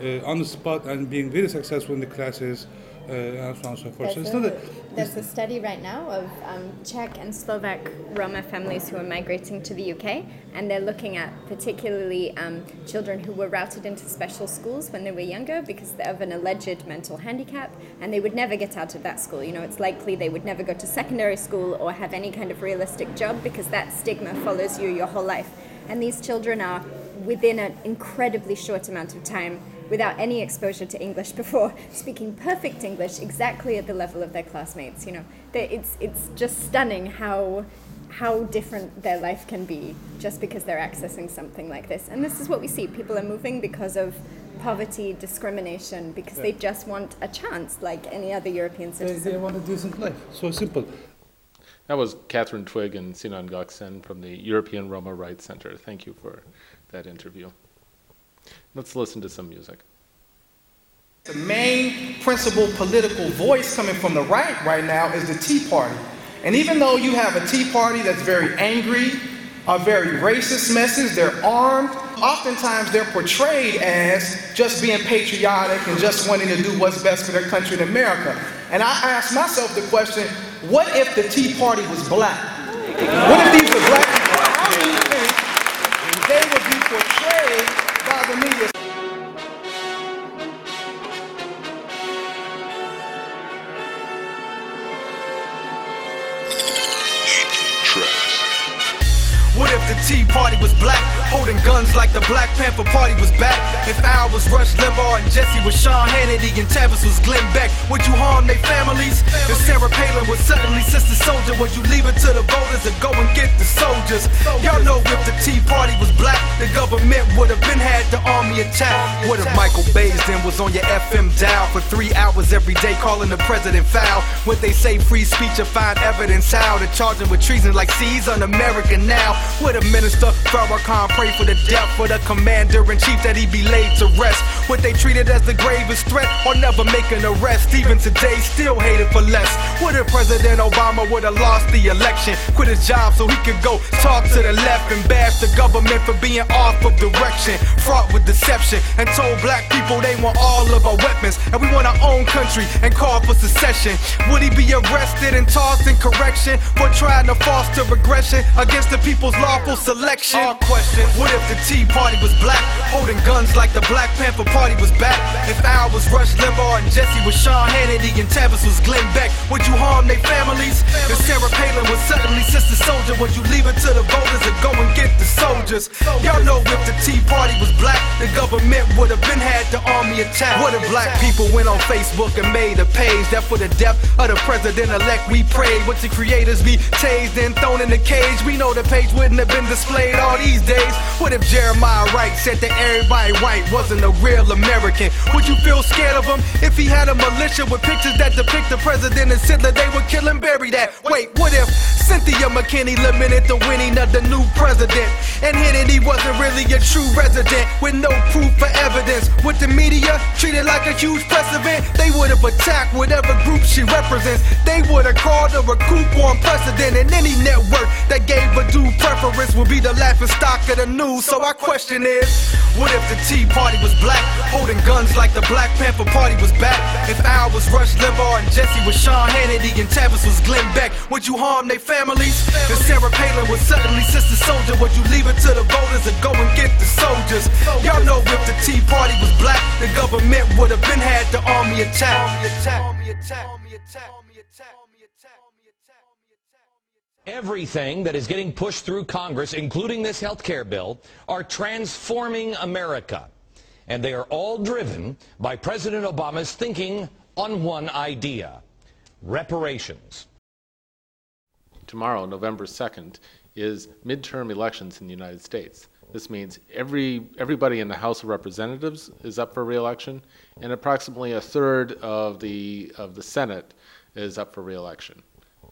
uh, on the spot and being very successful in the classes, uh, and so on and so forth. So There's a, a, there's a study right now of um, Czech and Slovak Roma families who are migrating to the UK, and they're looking at particularly um, children who were routed into special schools when they were younger because of an alleged mental handicap, and they would never get out of that school. You know, it's likely they would never go to secondary school or have any kind of realistic job because that stigma follows you your whole life. And these children are within an incredibly short amount of time without any exposure to English before, speaking perfect English exactly at the level of their classmates. You know, They- it's it's just stunning how how different their life can be just because they're accessing something like this. And this is what we see: people are moving because of poverty, discrimination, because they just want a chance, like any other European they, citizen. they want a decent life. So simple. that was Catherine Twigg and Sinan Gökçen from the European Roma Rights Center. Thank you for that interview. Let's listen to some music. The main principal political voice coming from the right right now is the Tea Party. And even though you have a Tea Party that's very angry, a very racist message, they're armed, oftentimes they're portrayed as just being patriotic and just wanting to do what's best for their country in America. And I ask myself the question, what if the Tea Party was black? What if these were black people? How do you think they would be portrayed by the media? What if the Tea Party was black, holding guns like the Black Panther Party was back? If Al was Rush Limbaugh and Jesse was Sean Hannity and Tavis was Glenn Beck, would you harm their families? If Sarah Palin was suddenly Sister Soldier, would you leave it to the voters and go and get the soldiers? Y'all know if the Tea Party was black, the government would have been had the army attack. What if Michael Baisden was on your FM dial for three hours every day calling the president foul? Would they say free speech or find evidence how to charge him with treason like C's on America now? Would a minister Farrakhan pray for the death for the commander in chief that he be laid to rest? Would they treat it as the gravest threat or never make an arrest? Even today, still hated for less. What if President Obama would have lost the election, quit his job so he could go talk to the left and bash the government for being off of direction, fraught with deception, and told black people they want all of our weapons and we want our own country and call for secession? Would he be arrested and tossed in correction for trying to foster regression against the people's lawful selection? Our What if the Tea Party was black, holding guns like the Black Panther Party was back? If Al was Rush Limbaugh and Jesse was Sean Hannity and Tavis was Glenn Beck, would you harm their families? If Sarah Palin was suddenly Sister Soldier, would you leave it to the voters and go and get the soldiers? Y'all know if the Tea Party was black, the government would have been had the army attack. What if black people went on Facebook and made a page that for the death of the president-elect we prayed? Would the creators be tased and thrown in the cage? We know the page wouldn't have been displayed all these days. What if Jeremiah Wright said that everybody white wasn't a real American? Would you feel scared of him if he had a militia with pictures that depict the president and Hitler? They would kill and bury that. Wait, what if Cynthia McKinney limited the winning of the new president and Hannity wasn't really a true resident with no proof or evidence? Would the media treat it like a huge precedent? They would have attacked whatever group she represents. They would have called her a coup on precedent, and any network that gave a due preference would be the laughing stock of the news. So our question is, what if the Tea Party was black, holding guns like the Black Panther Party was back? If Al was Rush Limbaugh and Jesse was Sean Hannity and Tavis was Glenn Beck, would you harm their families? If Sarah Palin was suddenly Sister Soldier, would you leave it to the voters and go and get the soldiers? Y'all know if the Tea Party was black, the government would have been had the. Army attack. Army attack. Army attack. Army attack. Everything that is getting pushed through Congress, including this health care bill, are transforming America. And they are all driven by President Obama's thinking on one idea reparations. Tomorrow, November 2nd, is midterm elections in the United States. This means every everybody in the House of Representatives is up for reelection, and approximately a third of the of the Senate is up for reelection.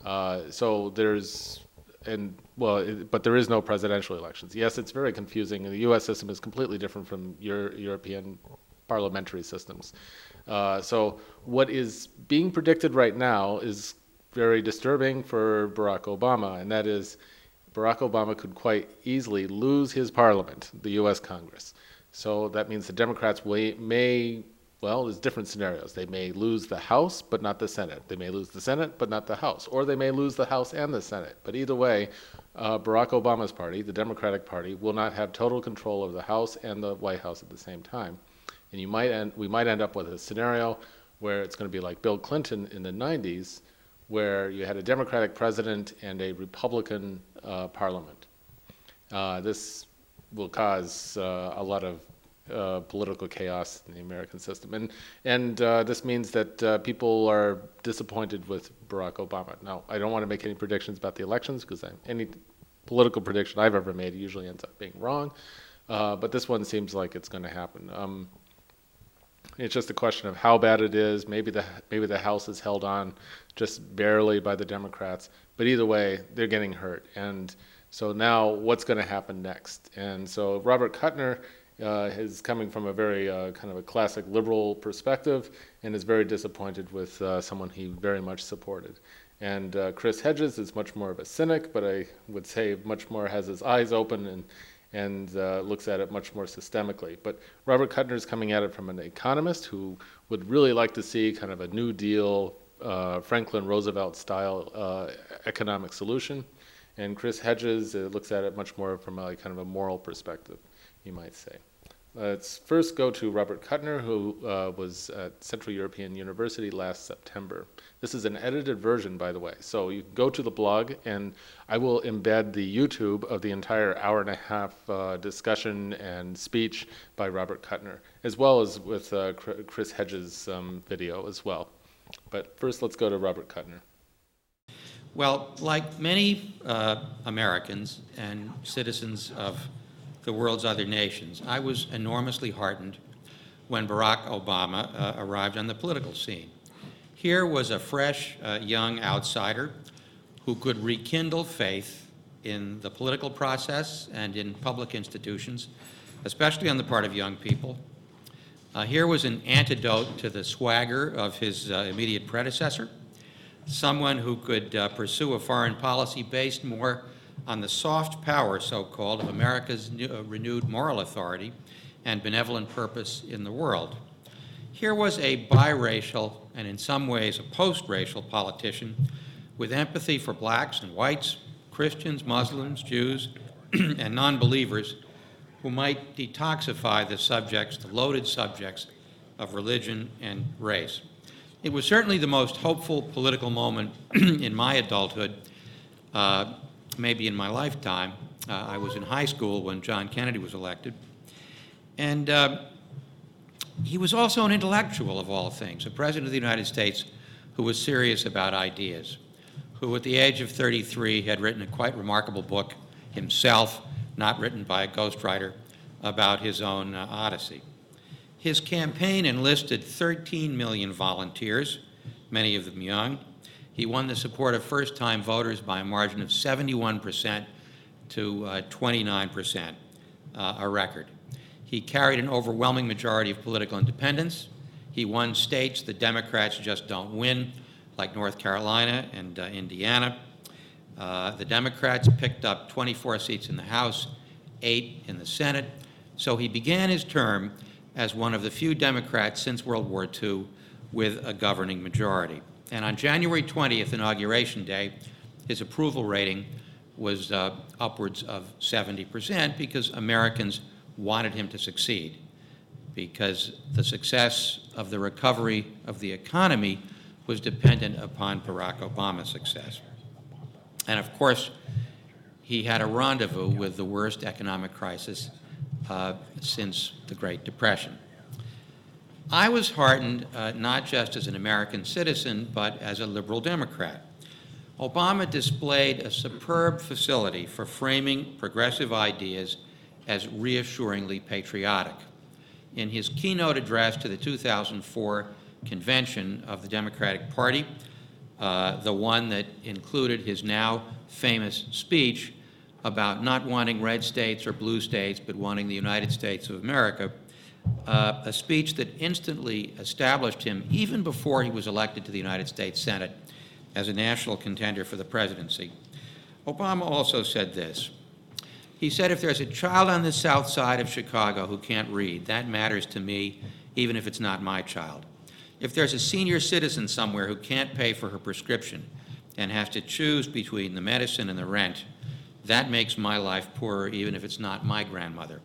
Uh, so there's and well, it, but there is no presidential elections. Yes, it's very confusing. The U.S. system is completely different from Euro- European parliamentary systems. Uh, so what is being predicted right now is very disturbing for Barack Obama, and that is Barack Obama could quite easily lose his parliament, the U.S. Congress. So that means the Democrats may, may, well, there's different scenarios. They may lose the House, but not the Senate. They may lose the Senate, but not the House. Or they may lose the House and the Senate. But either way, uh, Barack Obama's party, the Democratic Party, will not have total control of the House and the White House at the same time. And you might end, we might end up with a scenario where it's going to be like Bill Clinton in the 90s, where you had a Democratic president and a Republican uh, parliament. Uh, this will cause uh, a lot of uh, political chaos in the American system, and and uh, this means that uh, people are disappointed with Barack Obama. Now, I don't want to make any predictions about the elections because any political prediction I've ever made usually ends up being wrong, but this one seems like it's going to happen. Um, it's just a question of how bad it is. Maybe the maybe the House is held on just barely by the Democrats, but either way, they're getting hurt. And so now, what's going to happen next? And so Robert Kuttner uh, is coming from a very uh, kind of a classic liberal perspective, and is very disappointed with uh, someone he very much supported. And uh, Chris Hedges is much more of a cynic, but I would say much more has his eyes open and and uh, looks at it much more systemically. But Robert Kuttner is coming at it from an economist who would really like to see kind of a New Deal, uh, Franklin Roosevelt style economic solution. And Chris Hedges looks at it much more from a kind of a moral perspective, you might say. Let's first go to Robert Kuttner, who uh, was at Central European University last September. This is an edited version, by the way. So you go to the blog, and I will embed the YouTube of the entire hour and a half uh, discussion and speech by Robert Kuttner, as well as with uh, Chris Hedges' um, video as well. But first, let's go to Robert Kuttner. Well, like many uh, Americans and citizens of the world's other nations. I was enormously heartened when Barack Obama uh, arrived on the political scene. Here was a fresh, uh, young outsider who could rekindle faith in the political process and in public institutions, especially on the part of young people. Uh, here was an antidote to the swagger of his uh, immediate predecessor, someone who could uh, pursue a foreign policy based more on the soft power, so called, of America's new, uh, renewed moral authority and benevolent purpose in the world. Here was a biracial and, in some ways, a post racial politician with empathy for blacks and whites, Christians, Muslims, Jews, and non believers who might detoxify the subjects, the loaded subjects of religion and race. It was certainly the most hopeful political moment in my adulthood. Uh, maybe in my lifetime. Uh, I was in high school when John Kennedy was elected. And uh, he was also an intellectual of all things, a president of the United States who was serious about ideas, who at the age of 33 had written a quite remarkable book himself, not written by a ghostwriter, about his own uh, odyssey. His campaign enlisted 13 million volunteers, many of them young, he won the support of first time voters by a margin of 71% to uh, 29%, uh, a record. He carried an overwhelming majority of political independents. He won states the Democrats just don't win, like North Carolina and uh, Indiana. Uh, the Democrats picked up 24 seats in the House, eight in the Senate. So he began his term as one of the few Democrats since World War II with a governing majority. And on January 20th, Inauguration Day, his approval rating was uh, upwards of 70% because Americans wanted him to succeed, because the success of the recovery of the economy was dependent upon Barack Obama's success. And of course, he had a rendezvous with the worst economic crisis uh, since the Great Depression. I was heartened uh, not just as an American citizen, but as a liberal Democrat. Obama displayed a superb facility for framing progressive ideas as reassuringly patriotic. In his keynote address to the 2004 convention of the Democratic Party, uh, the one that included his now famous speech about not wanting red states or blue states, but wanting the United States of America, uh, a speech that instantly established him, even before he was elected to the United States Senate, as a national contender for the presidency. Obama also said this. He said, if there's a child on the south side of Chicago who can't read, that matters to me, even if it's not my child. If there's a senior citizen somewhere who can't pay for her prescription and has to choose between the medicine and the rent, that makes my life poorer, even if it's not my grandmother.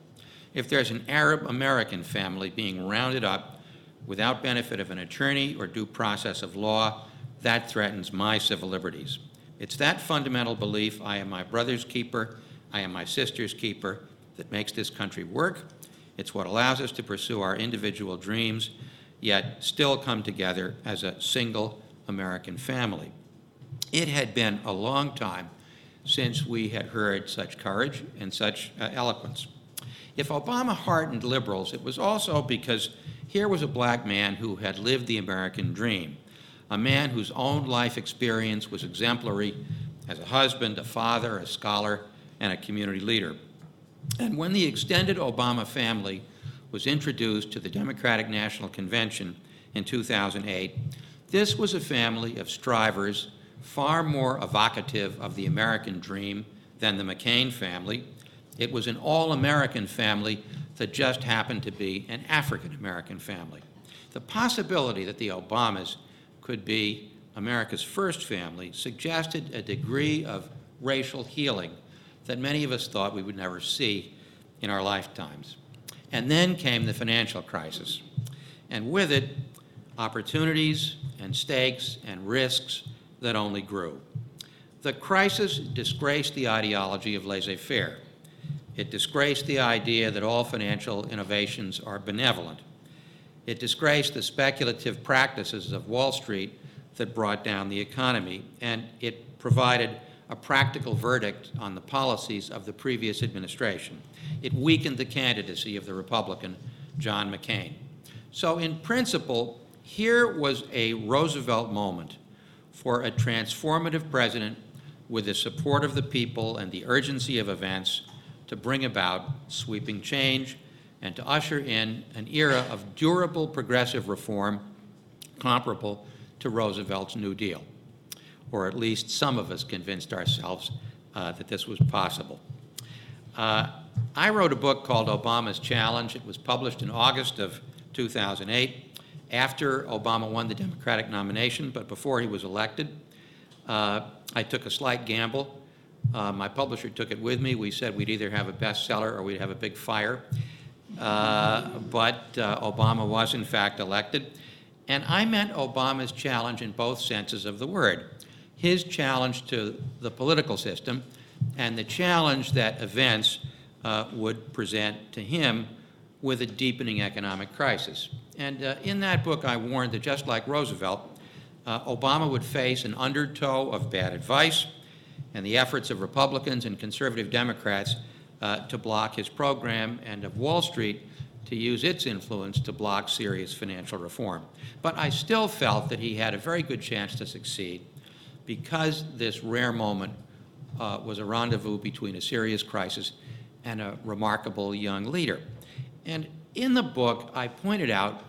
If there's an Arab American family being rounded up without benefit of an attorney or due process of law, that threatens my civil liberties. It's that fundamental belief I am my brother's keeper, I am my sister's keeper, that makes this country work. It's what allows us to pursue our individual dreams yet still come together as a single American family. It had been a long time since we had heard such courage and such uh, eloquence. If Obama hardened liberals, it was also because here was a black man who had lived the American dream, a man whose own life experience was exemplary as a husband, a father, a scholar, and a community leader. And when the extended Obama family was introduced to the Democratic National Convention in 2008, this was a family of strivers far more evocative of the American dream than the McCain family. It was an all American family that just happened to be an African American family. The possibility that the Obamas could be America's first family suggested a degree of racial healing that many of us thought we would never see in our lifetimes. And then came the financial crisis. And with it, opportunities and stakes and risks that only grew. The crisis disgraced the ideology of laissez faire. It disgraced the idea that all financial innovations are benevolent. It disgraced the speculative practices of Wall Street that brought down the economy. And it provided a practical verdict on the policies of the previous administration it weakened the candidacy of the Republican John McCain. So, in principle, here was a Roosevelt moment for a transformative president with the support of the people and the urgency of events to bring about sweeping change and to usher in an era of durable progressive reform comparable to Roosevelt's New Deal. Or at least some of us convinced ourselves uh, that this was possible. Uh, I wrote a book called Obama's Challenge. It was published in August of 2008 after Obama won the Democratic nomination, but before he was elected. Uh, I took a slight gamble. Uh, my publisher took it with me. We said we'd either have a bestseller or we'd have a big fire. Uh, but uh, Obama was, in fact, elected. And I meant Obama's challenge in both senses of the word his challenge to the political system and the challenge that events uh, would present to him with a deepening economic crisis. And uh, in that book, I warned that just like Roosevelt, uh, Obama would face an undertow of bad advice and the efforts of Republicans and conservative Democrats uh, to block his program and of Wall Street to use its influence to block serious financial reform. But I still felt that he had a very good chance to succeed because this rare moment uh, was a rendezvous between a serious crisis and a remarkable young leader. And in the book, I pointed out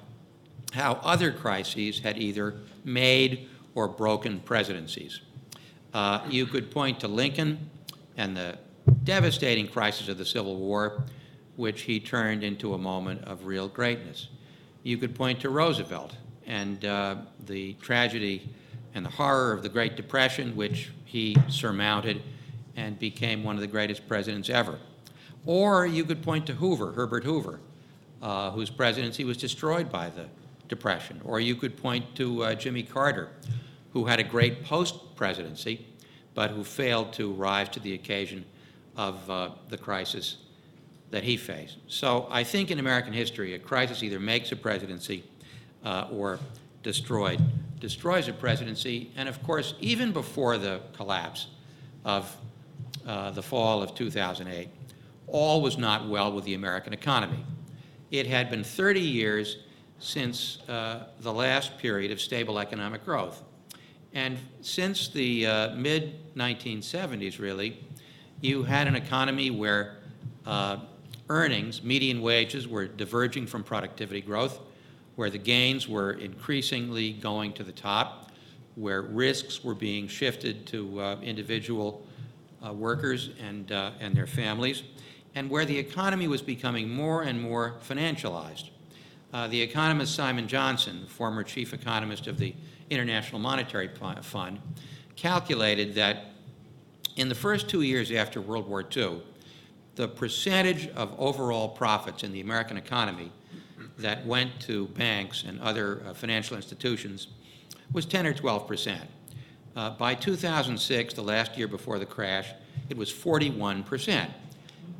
how other crises had either made or broken presidencies. Uh, you could point to Lincoln and the devastating crisis of the Civil War, which he turned into a moment of real greatness. You could point to Roosevelt and uh, the tragedy and the horror of the Great Depression, which he surmounted and became one of the greatest presidents ever. Or you could point to Hoover, Herbert Hoover, uh, whose presidency was destroyed by the Depression. Or you could point to uh, Jimmy Carter, who had a great post presidency, but who failed to rise to the occasion of uh, the crisis that he faced. So I think in American history, a crisis either makes a presidency uh, or destroyed, destroys a presidency. And of course, even before the collapse of uh, the fall of 2008, all was not well with the American economy. It had been 30 years since uh, the last period of stable economic growth. And since the uh, mid 1970s, really, you had an economy where uh, earnings, median wages, were diverging from productivity growth, where the gains were increasingly going to the top, where risks were being shifted to uh, individual uh, workers and, uh, and their families, and where the economy was becoming more and more financialized. Uh, the economist Simon Johnson, the former chief economist of the International Monetary Fund, calculated that in the first two years after World War II, the percentage of overall profits in the American economy that went to banks and other uh, financial institutions was 10 or 12 percent. Uh, by 2006, the last year before the crash, it was 41 percent.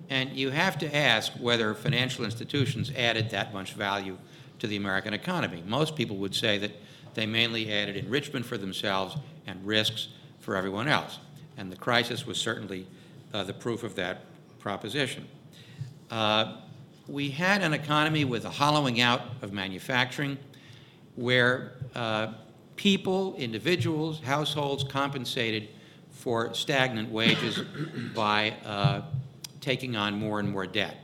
And you have to ask whether financial institutions added that much value to the American economy. Most people would say that they mainly added enrichment for themselves and risks for everyone else. And the crisis was certainly uh, the proof of that proposition. Uh, we had an economy with a hollowing out of manufacturing where uh, people, individuals, households compensated for stagnant wages by uh, taking on more and more debt.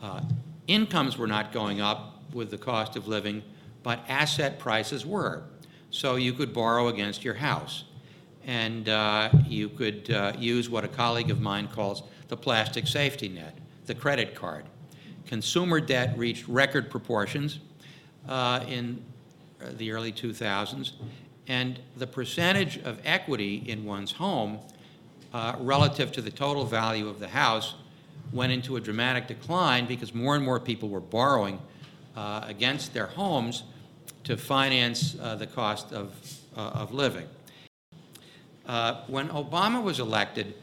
Uh, incomes were not going up with the cost of living, but asset prices were. So you could borrow against your house. And uh, you could uh, use what a colleague of mine calls the plastic safety net, the credit card. Consumer debt reached record proportions uh, in the early 2000s, and the percentage of equity in one's home uh, relative to the total value of the house went into a dramatic decline because more and more people were borrowing uh, against their homes to finance uh, the cost of, uh, of living. Uh, when Obama was elected,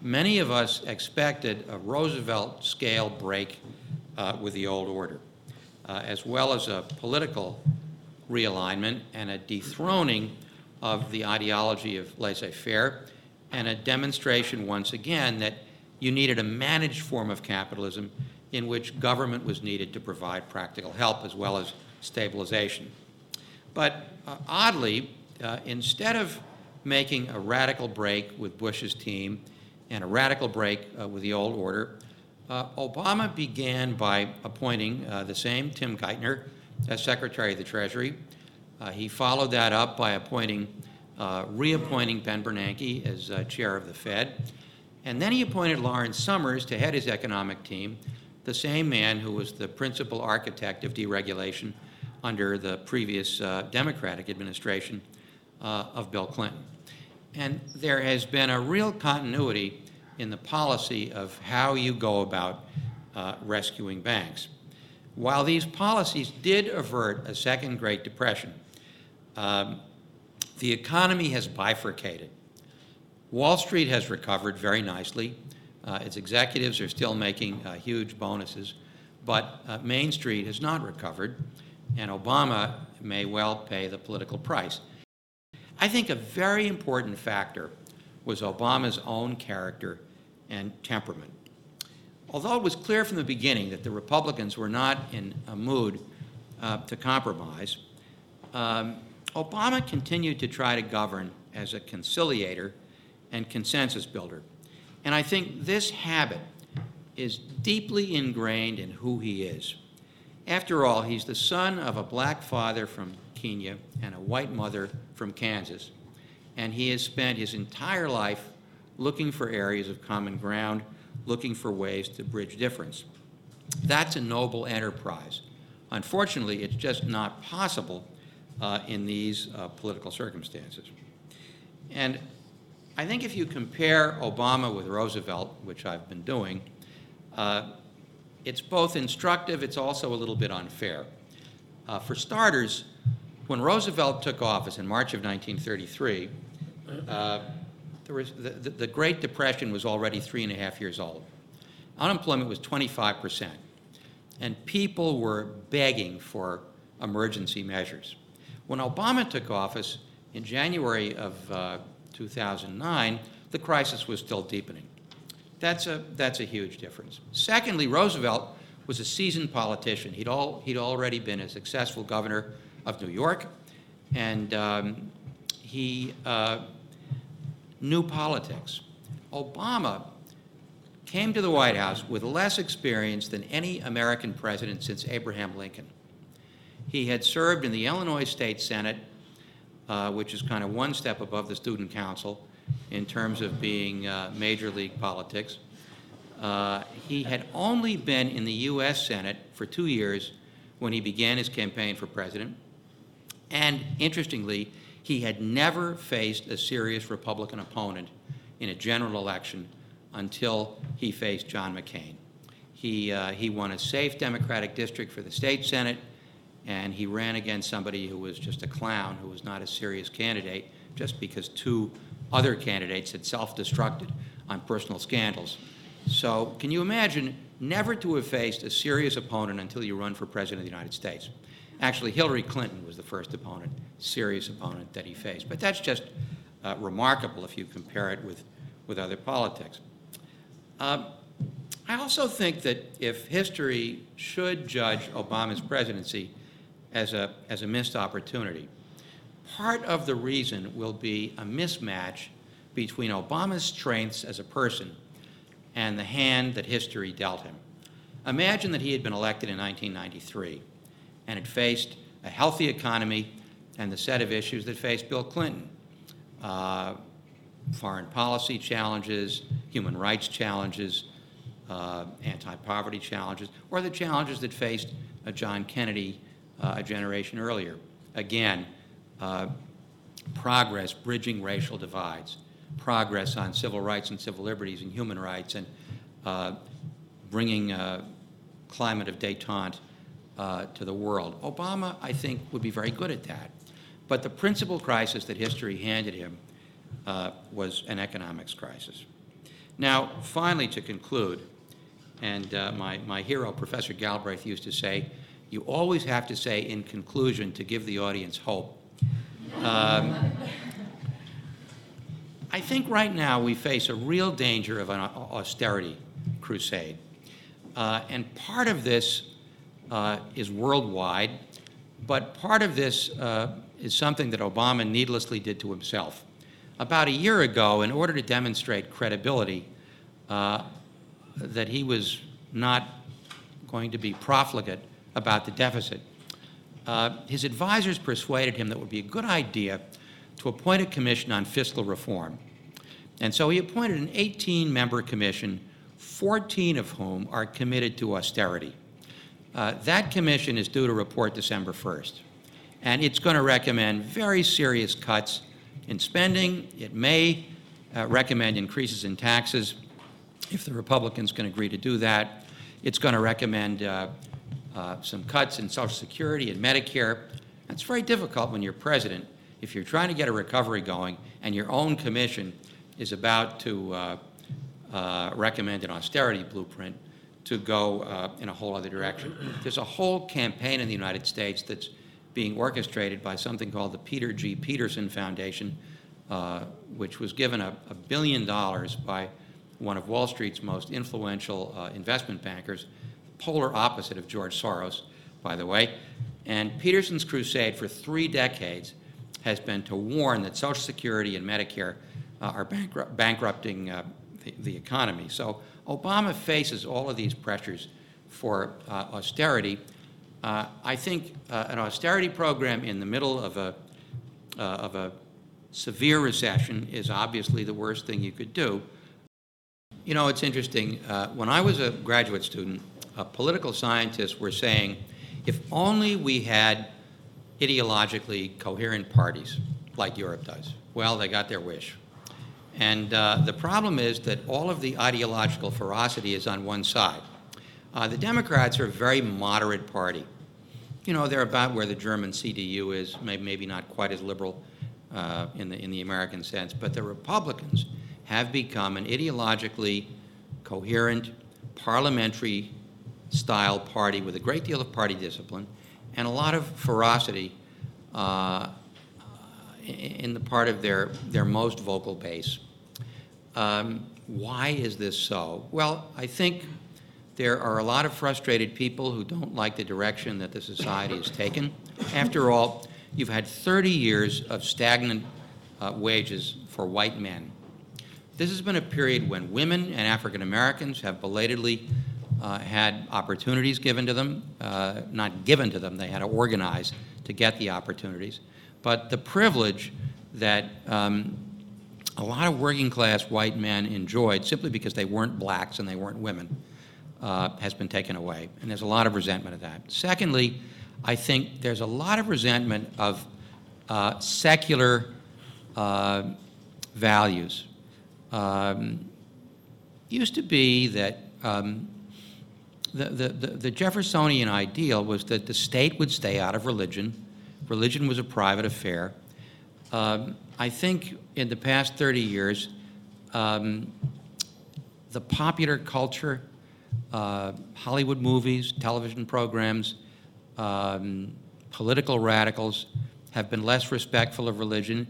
many of us expected a Roosevelt scale break uh, with the old order, uh, as well as a political realignment and a dethroning of the ideology of laissez faire, and a demonstration once again that you needed a managed form of capitalism in which government was needed to provide practical help as well as stabilization. But uh, oddly, uh, instead of making a radical break with Bush's team and a radical break uh, with the old order, uh, Obama began by appointing uh, the same Tim Geithner as Secretary of the Treasury. Uh, he followed that up by appointing, reappointing Ben Bernanke as chair of the Fed. And then he appointed Lawrence Summers to head his economic team, the same man who was the principal architect of deregulation under the previous uh, Democratic administration uh, of Bill Clinton. And there has been a real continuity in the policy of how you go about uh, rescuing banks. While these policies did avert a second Great Depression, um, the economy has bifurcated. Wall Street has recovered very nicely. Uh, its executives are still making uh, huge bonuses, but uh, Main Street has not recovered, and Obama may well pay the political price. I think a very important factor was Obama's own character and temperament. Although it was clear from the beginning that the Republicans were not in a mood uh, to compromise, um, Obama continued to try to govern as a conciliator and consensus builder. And I think this habit is deeply ingrained in who he is. After all, he's the son of a black father from Kenya and a white mother from Kansas. And he has spent his entire life looking for areas of common ground, looking for ways to bridge difference. That's a noble enterprise. Unfortunately, it's just not possible uh, in these uh, political circumstances. And I think if you compare Obama with Roosevelt, which I've been doing, uh, it's both instructive, it's also a little bit unfair. Uh, for starters, when Roosevelt took office in March of 1933, uh, was the, the, Great Depression was already three and a half years old. Unemployment was 25 percent, and people were begging for emergency measures. When Obama took office in January of uh, 2009, the crisis was still deepening. That's a, that's a huge difference. Secondly, Roosevelt was a seasoned politician. He'd, all, he'd already been a successful governor of New York, and um, he uh, knew politics. Obama came to the White House with less experience than any American president since Abraham Lincoln. He had served in the Illinois State Senate, uh, which is kind of one step above the Student Council in terms of being uh, major league politics. Uh, he had only been in the U.S. Senate for two years when he began his campaign for president. And interestingly, he had never faced a serious Republican opponent in a general election until he faced John McCain. He, uh, he won a safe Democratic district for the state Senate, and he ran against somebody who was just a clown, who was not a serious candidate, just because two other candidates had self destructed on personal scandals. So, can you imagine never to have faced a serious opponent until you run for President of the United States? Actually, Hillary Clinton was the first opponent, serious opponent that he faced. But that's just uh, remarkable if you compare it with, with other politics. Uh, I also think that if history should judge Obama's presidency as a, as a missed opportunity, part of the reason will be a mismatch between Obama's strengths as a person and the hand that history dealt him. Imagine that he had been elected in 1993 and had faced a healthy economy and the set of issues that faced Bill Clinton. Uh, foreign policy challenges, human rights challenges, uh, anti-poverty challenges, or the challenges that faced uh, John Kennedy a generation earlier. Again, uh, progress bridging racial divides, progress on civil rights and civil liberties and human rights, and uh, bringing a climate of détente uh, to the world. Obama, I think, would be very good at that. But the principal crisis that history handed him uh, was an economics crisis. Now, finally, to conclude, and uh, my, my hero, Professor Galbraith, used to say, you always have to say in conclusion to give the audience hope. Um, I think right now we face a real danger of an austerity crusade. Uh, and part of this uh, is worldwide, but part of this uh, is something that Obama needlessly did to himself. About a year ago, in order to demonstrate credibility, uh, that he was not going to be profligate about the deficit, uh, his advisors persuaded him that it would be a good idea to appoint a commission on fiscal reform. And so he appointed an 18 member commission, 14 of whom are committed to austerity. Uh, that commission is due to report December 1st. And it's going to recommend very serious cuts in spending. It may uh, recommend increases in taxes if the Republicans can agree to do that. It's going to recommend uh, uh, some cuts in Social Security and Medicare. That's very difficult when you're president. If you're trying to get a recovery going and your own commission is about to uh, uh, recommend an austerity blueprint to go uh, in a whole other direction. There's a whole campaign in the United States that's being orchestrated by something called the Peter G. Peterson Foundation, uh, which was given a, a, billion dollars by one of Wall Street's most influential uh, investment bankers polar opposite of George Soros, by the way. And Peterson's crusade for three decades has been to warn that Social Security and Medicare uh, are bankrupt, bankrupting uh, the, the, economy. So Obama faces all of these pressures for uh, austerity. Uh, I think uh, an austerity program in the middle of a, uh, of a severe recession is obviously the worst thing you could do. You know, it's interesting. when I was a graduate student, uh, political scientists were saying if only we had ideologically coherent parties like Europe does. Well, they got their wish. And uh, the problem is that all of the ideological ferocity is on one side. Uh, the Democrats are a very moderate party. You know, they're about where the German CDU is, maybe, not quite as liberal uh, in, the, in the American sense, but the Republicans have become an ideologically coherent, parliamentary style party with a great deal of party discipline, and a lot of ferocity uh, in the part of their, their most vocal base. Um, why is this so? Well, I think there are a lot of frustrated people who don't like the direction that the society has taken. After all, you've had 30 years of stagnant uh, wages for white men. This has been a period when women and African Americans have belatedly uh, had opportunities given to them, uh, not given to them, they had to organize to get the opportunities. But the privilege that um, a lot of working class white men enjoyed simply because they weren't blacks and they weren't women uh, has been taken away. And there's a lot of resentment of that. Secondly, I think there's a lot of resentment of uh, secular uh, values. Um, used to be that um, the, the, Jeffersonian ideal was that the state would stay out of religion. Religion was a private affair. Um, I think in the past 30 years, um, the popular culture uh, Hollywood movies, television programs, um, political radicals have been less respectful of religion,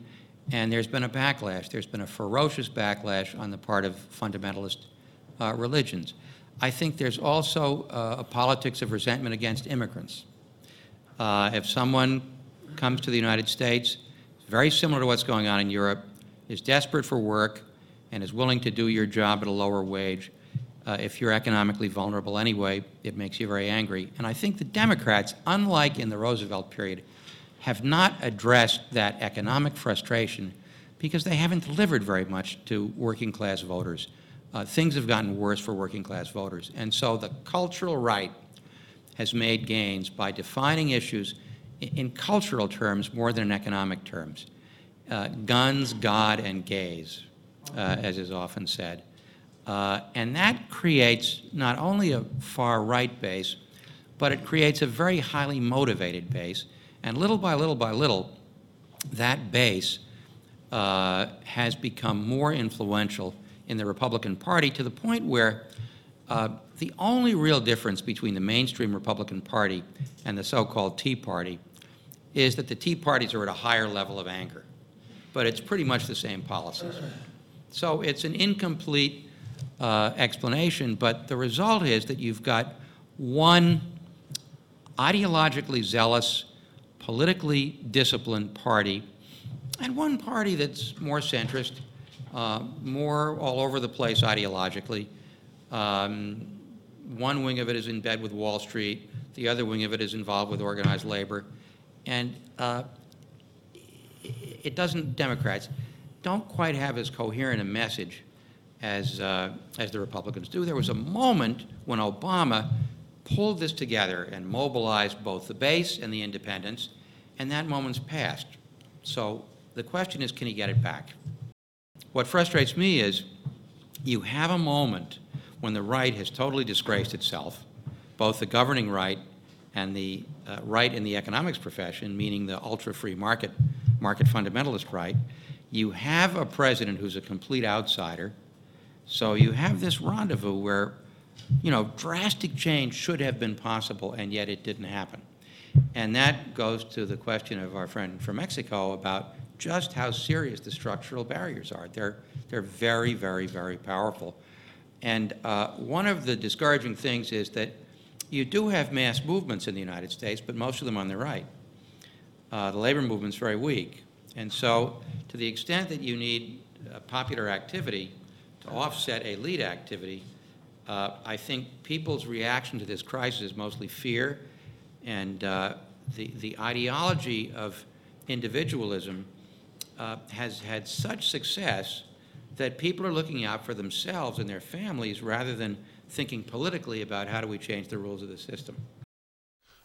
and there's been a backlash. There's been a ferocious backlash on the part of fundamentalist uh, religions. I think there's also uh, a politics of resentment against immigrants. Uh, if someone comes to the United States, very similar to what's going on in Europe, is desperate for work, and is willing to do your job at a lower wage, uh, if you're economically vulnerable anyway, it makes you very angry. And I think the Democrats, unlike in the Roosevelt period, have not addressed that economic frustration because they haven't delivered very much to working class voters. Uh, things have gotten worse for working class voters. And so the cultural right has made gains by defining issues in, in cultural terms more than in economic terms. Uh, guns, God, and gays, uh, as is often said. Uh, and that creates not only a far right base, but it creates a very highly motivated base. And little by little by little, that base uh, has become more influential in the Republican Party to the point where uh, the only real difference between the mainstream Republican Party and the so called Tea Party is that the Tea Parties are at a higher level of anger. But it's pretty much the same policies. So it's an incomplete uh, explanation, but the result is that you've got one ideologically zealous, politically disciplined party, and one party that's more centrist, uh, more all over the place ideologically. Um, one wing of it is in bed with Wall Street, the other wing of it is involved with organized labor. And uh, it doesn't, Democrats don't quite have as coherent a message as, uh, as the Republicans do. There was a moment when Obama pulled this together and mobilized both the base and the independents, and that moment's passed. So the question is, can he get it back? What frustrates me is you have a moment when the right has totally disgraced itself, both the governing right and the uh, right in the economics profession, meaning the ultra-free market, market fundamentalist right. You have a president who's a complete outsider, so you have this rendezvous where, you know, drastic change should have been possible, and yet it didn't happen. And that goes to the question of our friend from Mexico about just how serious the structural barriers are. They're, they're very, very, very powerful. And uh, one of the discouraging things is that you do have mass movements in the United States, but most of them on the right. Uh, the labor movement's very weak. And so, to the extent that you need uh, popular activity, to offset elite activity, uh, I think people's reaction to this crisis is mostly fear, and uh, the, the ideology of individualism uh, has had such success that people are looking out for themselves and their families rather than thinking politically about how do we change the rules of the system.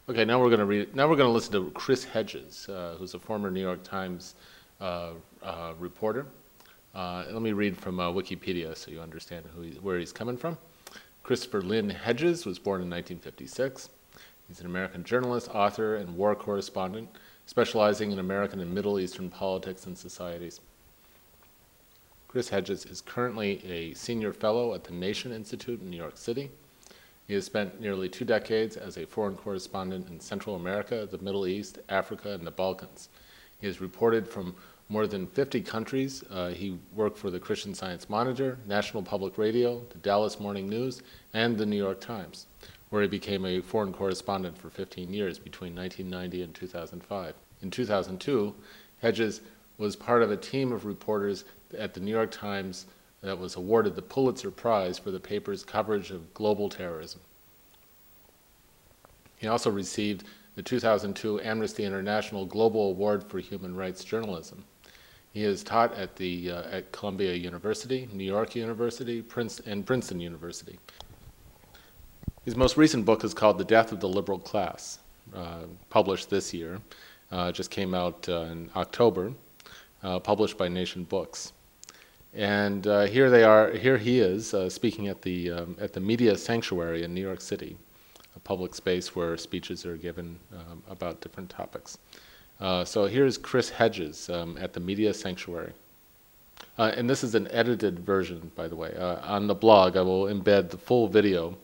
Okay, now we're going to read. Now we're going to listen to Chris Hedges, uh, who's a former New York Times uh, uh, reporter. Uh, let me read from uh, Wikipedia so you understand he, where he's coming from. Christopher Lynn Hedges was born in 1956. He's an American journalist, author, and war correspondent, specializing in American and Middle Eastern politics and societies. Chris Hedges is currently a senior fellow at the Nation Institute in New York City. He has spent nearly two decades as a foreign correspondent in Central America, the Middle East, Africa, and the Balkans. He has reported from more than 50 countries. Uh, he worked for the Christian Science Monitor, National Public Radio, the Dallas Morning News, and the New York Times, where he became a foreign correspondent for 15 years between 1990 and 2005. In 2002, Hedges was part of a team of reporters at the New York Times that was awarded the Pulitzer Prize for the paper's coverage of global terrorism. He also received the 2002 Amnesty International Global Award for Human Rights Journalism. He has taught at, the, uh, at Columbia University, New York University, Prince, and Princeton University. His most recent book is called The Death of the Liberal Class, uh, published this year. Uh, just came out uh, in October, uh, published by Nation Books. And uh, here they are. Here he is speaking at the um, at the Media Sanctuary in New York City, a public space where speeches are given um, about different topics. Uh, so here's Chris Hedges um, at the Media Sanctuary. Uh, and this is an edited version, by the way. Uh, on the blog, I will embed the full video,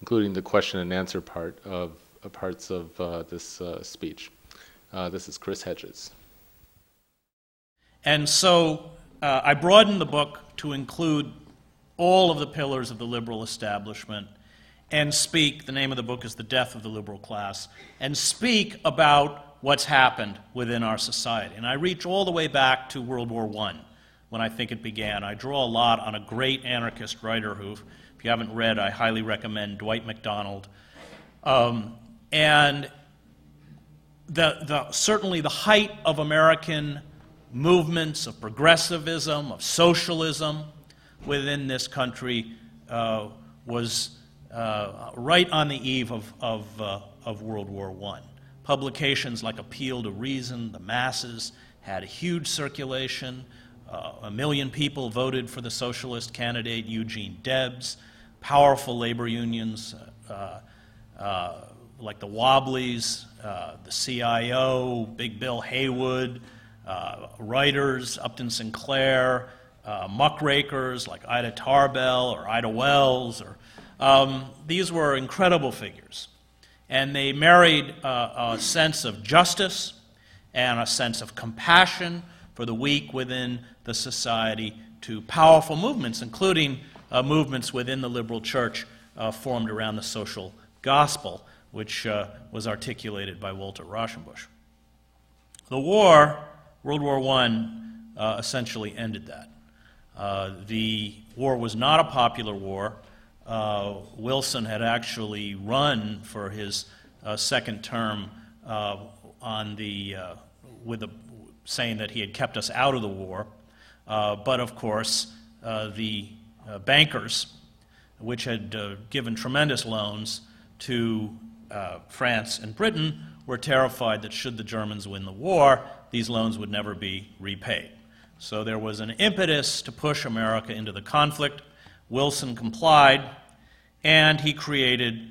including the question and answer part of uh, parts of uh, this uh, speech. this is Chris Hedges. And so I broadened the book to include all of the pillars of the liberal establishment and speak, the name of the book is The Death of the Liberal Class, and speak about what's happened within our society. And I reach all the way back to World War I when I think it began. I draw a lot on a great anarchist writer who, if you haven't read, I highly recommend Dwight MacDonald. Um, and the, the, certainly the height of American movements of progressivism, of socialism within this country uh, was uh, right on the eve of, of, uh, of World War I. Publications like Appeal to Reason, The Masses, had a huge circulation. Uh, a million people voted for the socialist candidate Eugene Debs. Powerful labor unions uh, uh, like the Wobblies, uh, the CIO, Big Bill Haywood, uh, writers, Upton Sinclair, uh, muckrakers like Ida Tarbell or Ida Wells. Or, um, these were incredible figures. And they married a sense of justice and a sense of compassion for the weak within the society to powerful movements, including uh, movements within the liberal church uh, formed around the social gospel, which uh, was articulated by Walter Rauschenbusch. The war, World War I, uh, essentially ended that. Uh, the war was not a popular war uh, Wilson had actually run for his second term on the, with a, saying that he had kept us out of the war. But of course, the Uh, bankers, which had uh, given tremendous loans to uh, France and Britain, were terrified that should the Germans win the war, these loans would never be repaid. So there was an impetus to push America into the conflict. Wilson complied, and he created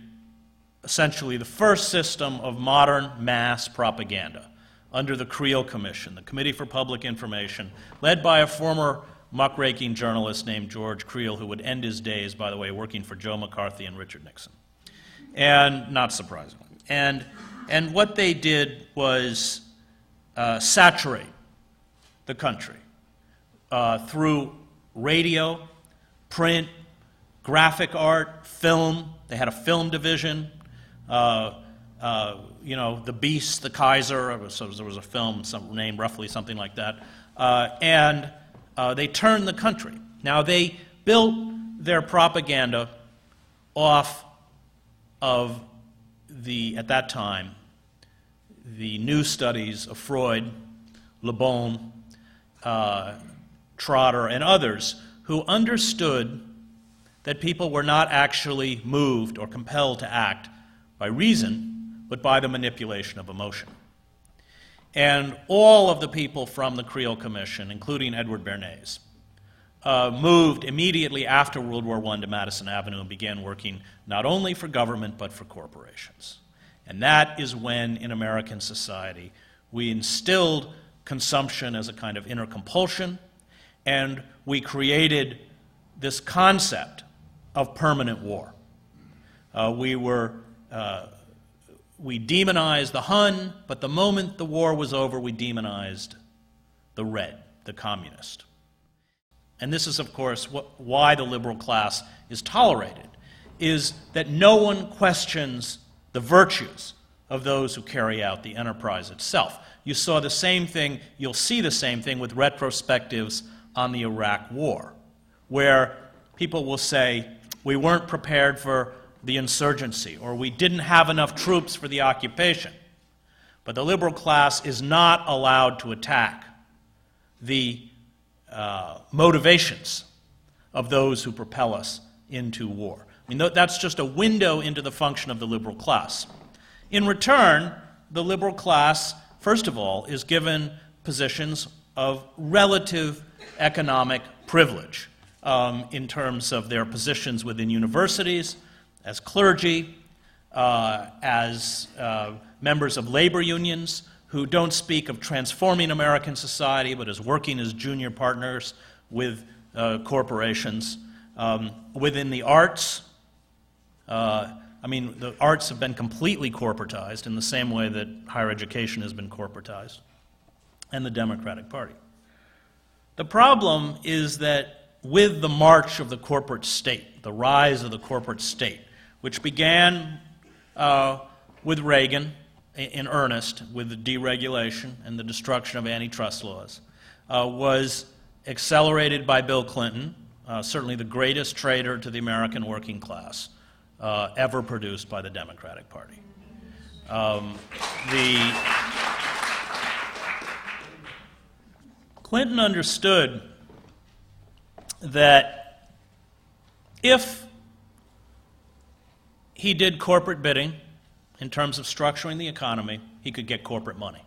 essentially the first system of modern mass propaganda under the Creel Commission, the Committee for Public Information, led by a former muckraking journalist named George Creel, who would end his days, by the way, working for Joe McCarthy and Richard Nixon. And not surprisingly. And, and what they did was uh, saturate the country uh, through radio, print, graphic art, film. They had a film division. Uh, uh, you know, The Beast, The Kaiser, so there was a film some, named roughly something like that. Uh, and uh, they turned the country. Now, they built their propaganda off of the, at that time, the new studies of Freud, Le Bon, uh, Trotter, and others who understood that people were not actually moved or compelled to act by reason, but by the manipulation of emotion. And all of the people from the Creel Commission, including Edward Bernays, uh, moved immediately after World War I to Madison Avenue and began working not only for government but for corporations. And that is when, in American society, we instilled consumption as a kind of inner compulsion, and we created this concept of permanent war. Uh, we were uh, we demonized the Hun, but the moment the war was over, we demonized the Red, the communist. And this is, of course, what, why the liberal class is tolerated, is that no one questions the virtues of those who carry out the enterprise itself. You saw the same thing, you'll see the same thing with retrospectives on the Iraq War, where people will say, we weren't prepared for the insurgency, or we didn't have enough troops for the occupation. But the liberal class is not allowed to attack the uh, motivations of those who propel us into war. I mean, that's just a window into the function of the liberal class. In return, the liberal class, first of all, is given positions of relative economic privilege um, in terms of their positions within universities, as clergy, uh, as uh, members of labor unions who don't speak of transforming American society, but as working as junior partners with uh, corporations. Um, within the arts, uh, I mean, the arts have been completely corporatized in the same way that higher education has been corporatized, and the Democratic Party. The problem is that with the march of the corporate state, the rise of the corporate state, which began uh, with Reagan in earnest, with the deregulation and the destruction of antitrust laws, uh, was accelerated by Bill Clinton, uh, certainly the greatest traitor to the American working class uh, ever produced by the Democratic Party. Um, the Clinton understood that if he did corporate bidding in terms of structuring the economy, he could get corporate money.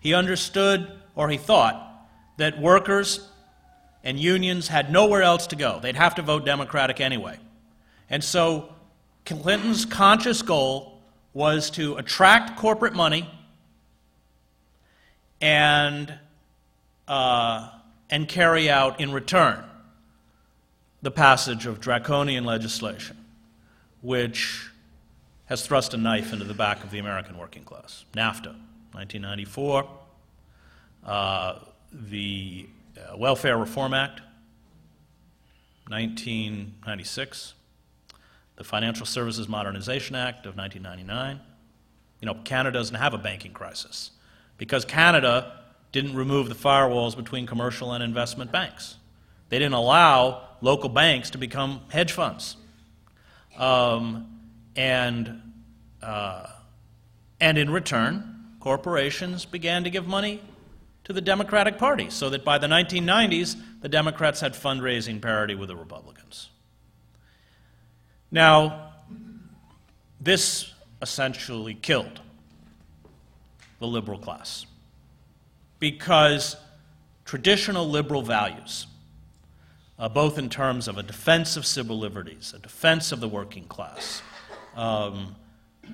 He understood, or he thought, that workers and unions had nowhere else to go. They'd have to vote Democratic anyway. And so Clinton's conscious goal was to attract corporate money and, uh, and carry out in return the passage of draconian legislation which has thrust a knife into the back of the American working class. NAFTA, 1994, uh, the uh, Welfare Reform Act, 1996, the Financial Services Modernization Act of 1999. You know, Canada doesn't have a banking crisis because Canada didn't remove the firewalls between commercial and investment banks. They didn't allow local banks to become hedge funds. Um, and, uh, and in return, corporations began to give money to the Democratic Party, so that by the 1990s, the Democrats had fundraising parity with the Republicans. Now, this essentially killed the liberal class because traditional liberal values uh, both in terms of a defense of civil liberties, a defense of the working class, um,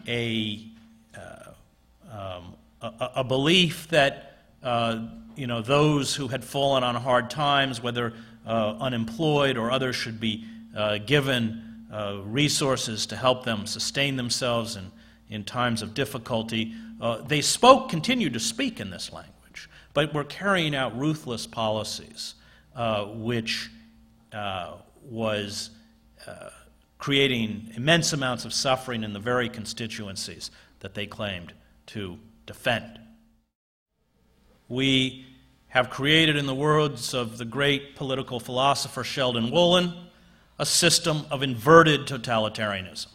a, uh, um, a, a, belief that uh, you know, those who had fallen on hard times, whether uh, unemployed or others, should be uh, given uh, resources to help them sustain themselves in, in times of difficulty. they spoke, continued to speak in this language, but were carrying out ruthless policies which uh, was uh, creating immense amounts of suffering in the very constituencies that they claimed to defend. We have created, in the words of the great political philosopher Sheldon Wolin, a system of inverted totalitarianism.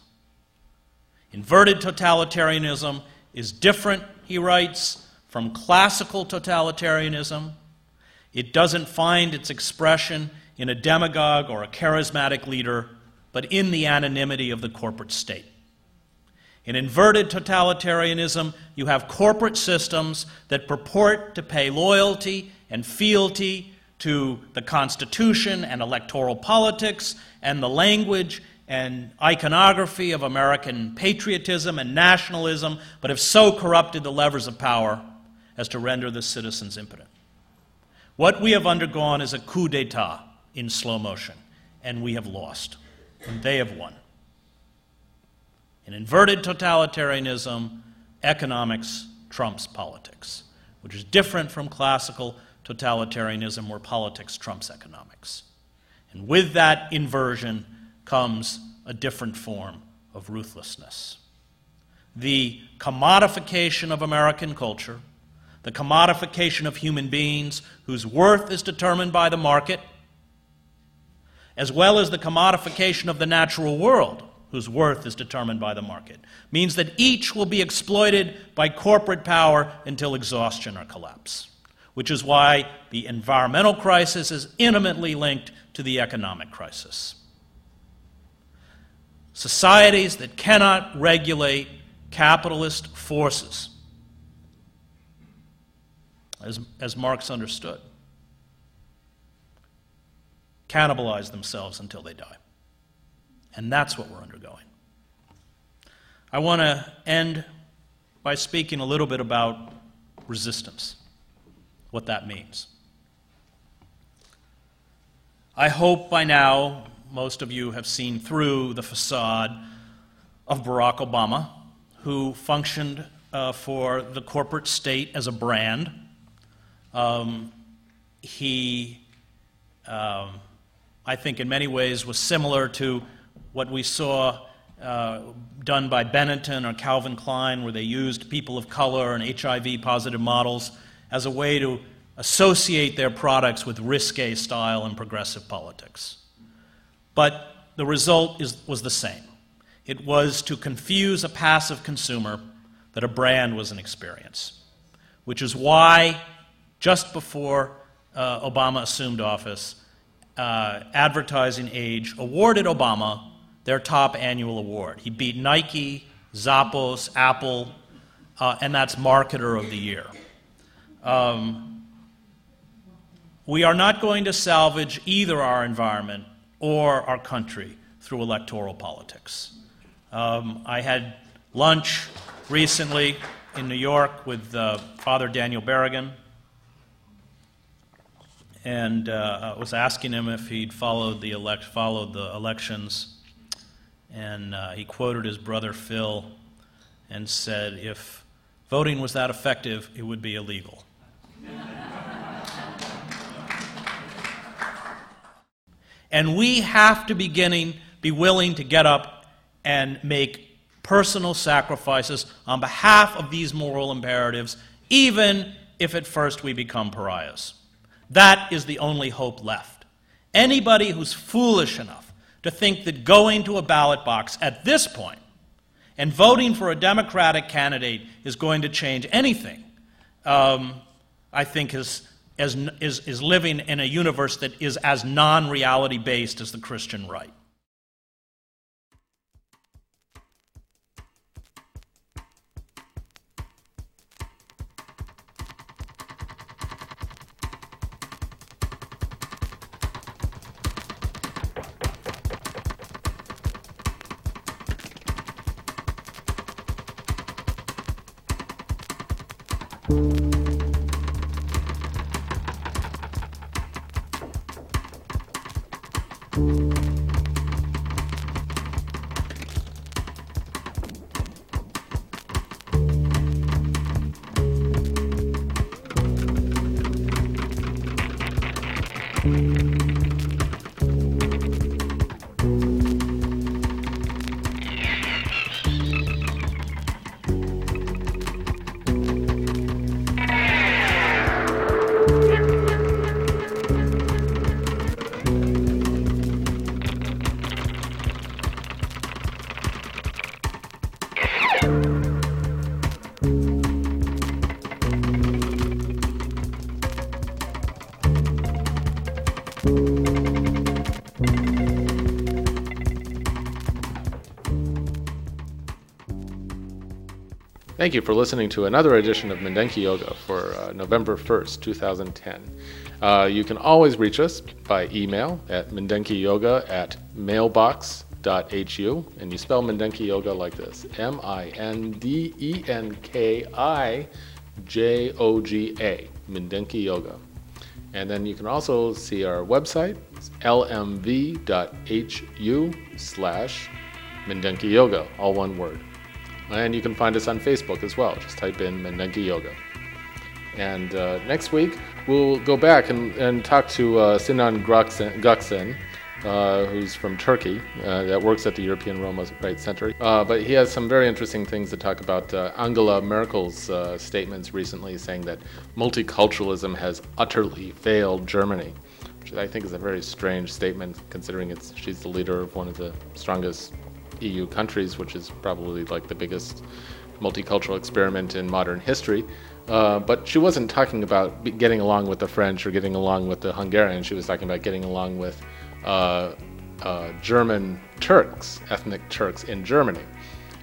Inverted totalitarianism is different, he writes, from classical totalitarianism. It doesn't find its expression in a demagogue or a charismatic leader, but in the anonymity of the corporate state. In inverted totalitarianism, you have corporate systems that purport to pay loyalty and fealty to the Constitution and electoral politics and the language and iconography of American patriotism and nationalism, but have so corrupted the levers of power as to render the citizens impotent. What we have undergone is a coup d'etat in slow motion, and we have lost, and they have won. In inverted totalitarianism, economics trumps politics, which is different from classical totalitarianism where politics trumps economics. And with that inversion comes a different form of ruthlessness. The commodification of American culture, the commodification of human beings whose worth is determined by the market, as well as the commodification of the natural world, whose worth is determined by the market, means that each will be exploited by corporate power until exhaustion or collapse, which is why the environmental crisis is intimately linked to the economic crisis. Societies that cannot regulate capitalist forces, as, as Marx understood, cannibalize themselves until they die. And that's what we're undergoing. I want to end by speaking a little bit about resistance, what that means. I hope by now most of you have seen through the facade of Barack Obama, who functioned uh, for the corporate state as a brand. Um, he, um, I think, in many ways was similar to what we saw uh, done by Benetton or Calvin Klein, where they used people of color and HIV positive models as a way to associate their products with risque style and progressive politics. But the result is, was the same it was to confuse a passive consumer that a brand was an experience, which is why just before uh, Obama assumed office, uh, Advertising Age awarded Obama their top annual award. He beat Nike, Zappos, Apple, uh, and that's Marketer of the Year. Um, we are not going to salvage either our environment or our country through electoral politics. Um, I had lunch recently in New York with uh, Father Daniel Berrigan, and uh, was asking him if he'd followed the, elect- followed the elections and uh, he quoted his brother Phil and said, If voting was that effective, it would be illegal. and we have to beginning, be willing to get up and make personal sacrifices on behalf of these moral imperatives, even if at first we become pariahs. That is the only hope left. Anybody who's foolish enough to think that going to a ballot box at this point and voting for a Democratic candidate is going to change anything, um, I think is, is, is, is living in a universe that is as non reality based as the Christian right. Thank you for listening to another edition of Mindenki Joga for uh, November 1st, 2010. Uh, you can always reach us by email at mindenkijoga at mailbox.hu, and you spell Mindenki Joga like this M I N D E N K I J O G A, Mindenki Joga. And then you can also see our website, lmv.hu slash Mindenki Joga, all one word. And you can find us on Facebook as well. Just type in Mindenki Joga. And uh, next week, we'll go back and, and talk to uh, Sinan Gökçen, uh, who's from Turkey, uh, that works at the European Roma Rights Center. Uh, but he has some very interesting things to talk about. Uh, Angela Merkel's statements recently saying that multiculturalism has utterly failed Germany, which I think is a very strange statement considering it's, she's the leader of one of the strongest EU countries, which is probably like the biggest multicultural experiment in modern history. Uh, but she wasn't talking about getting along with the French or getting along with the Hungarians. She was talking about getting along with uh, uh, German Turks, ethnic Turks in Germany.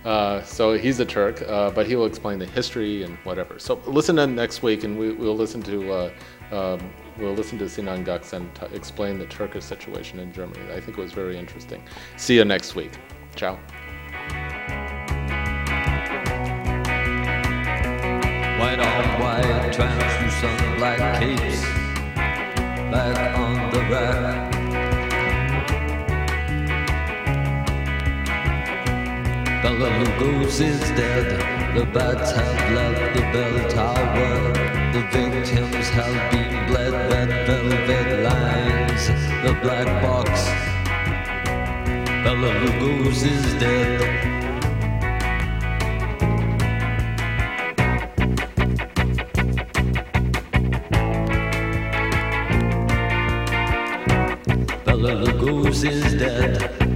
Uh, so he's a Turk, uh, but he will explain the history and whatever. So listen in next week, and we, will listen to uh, um, we'll listen to Sinan Gökçen t- explain the Turkish situation in Germany. I think it was very interesting. See you next week. Ciao. White on white, translucent black capes, back on the rack. Bela Lugosi's dead, the bats have left the bell tower. The victims have been bled, red velvet lines, the black box. Bela Lugosi's dead. Bela Lugosi's dead.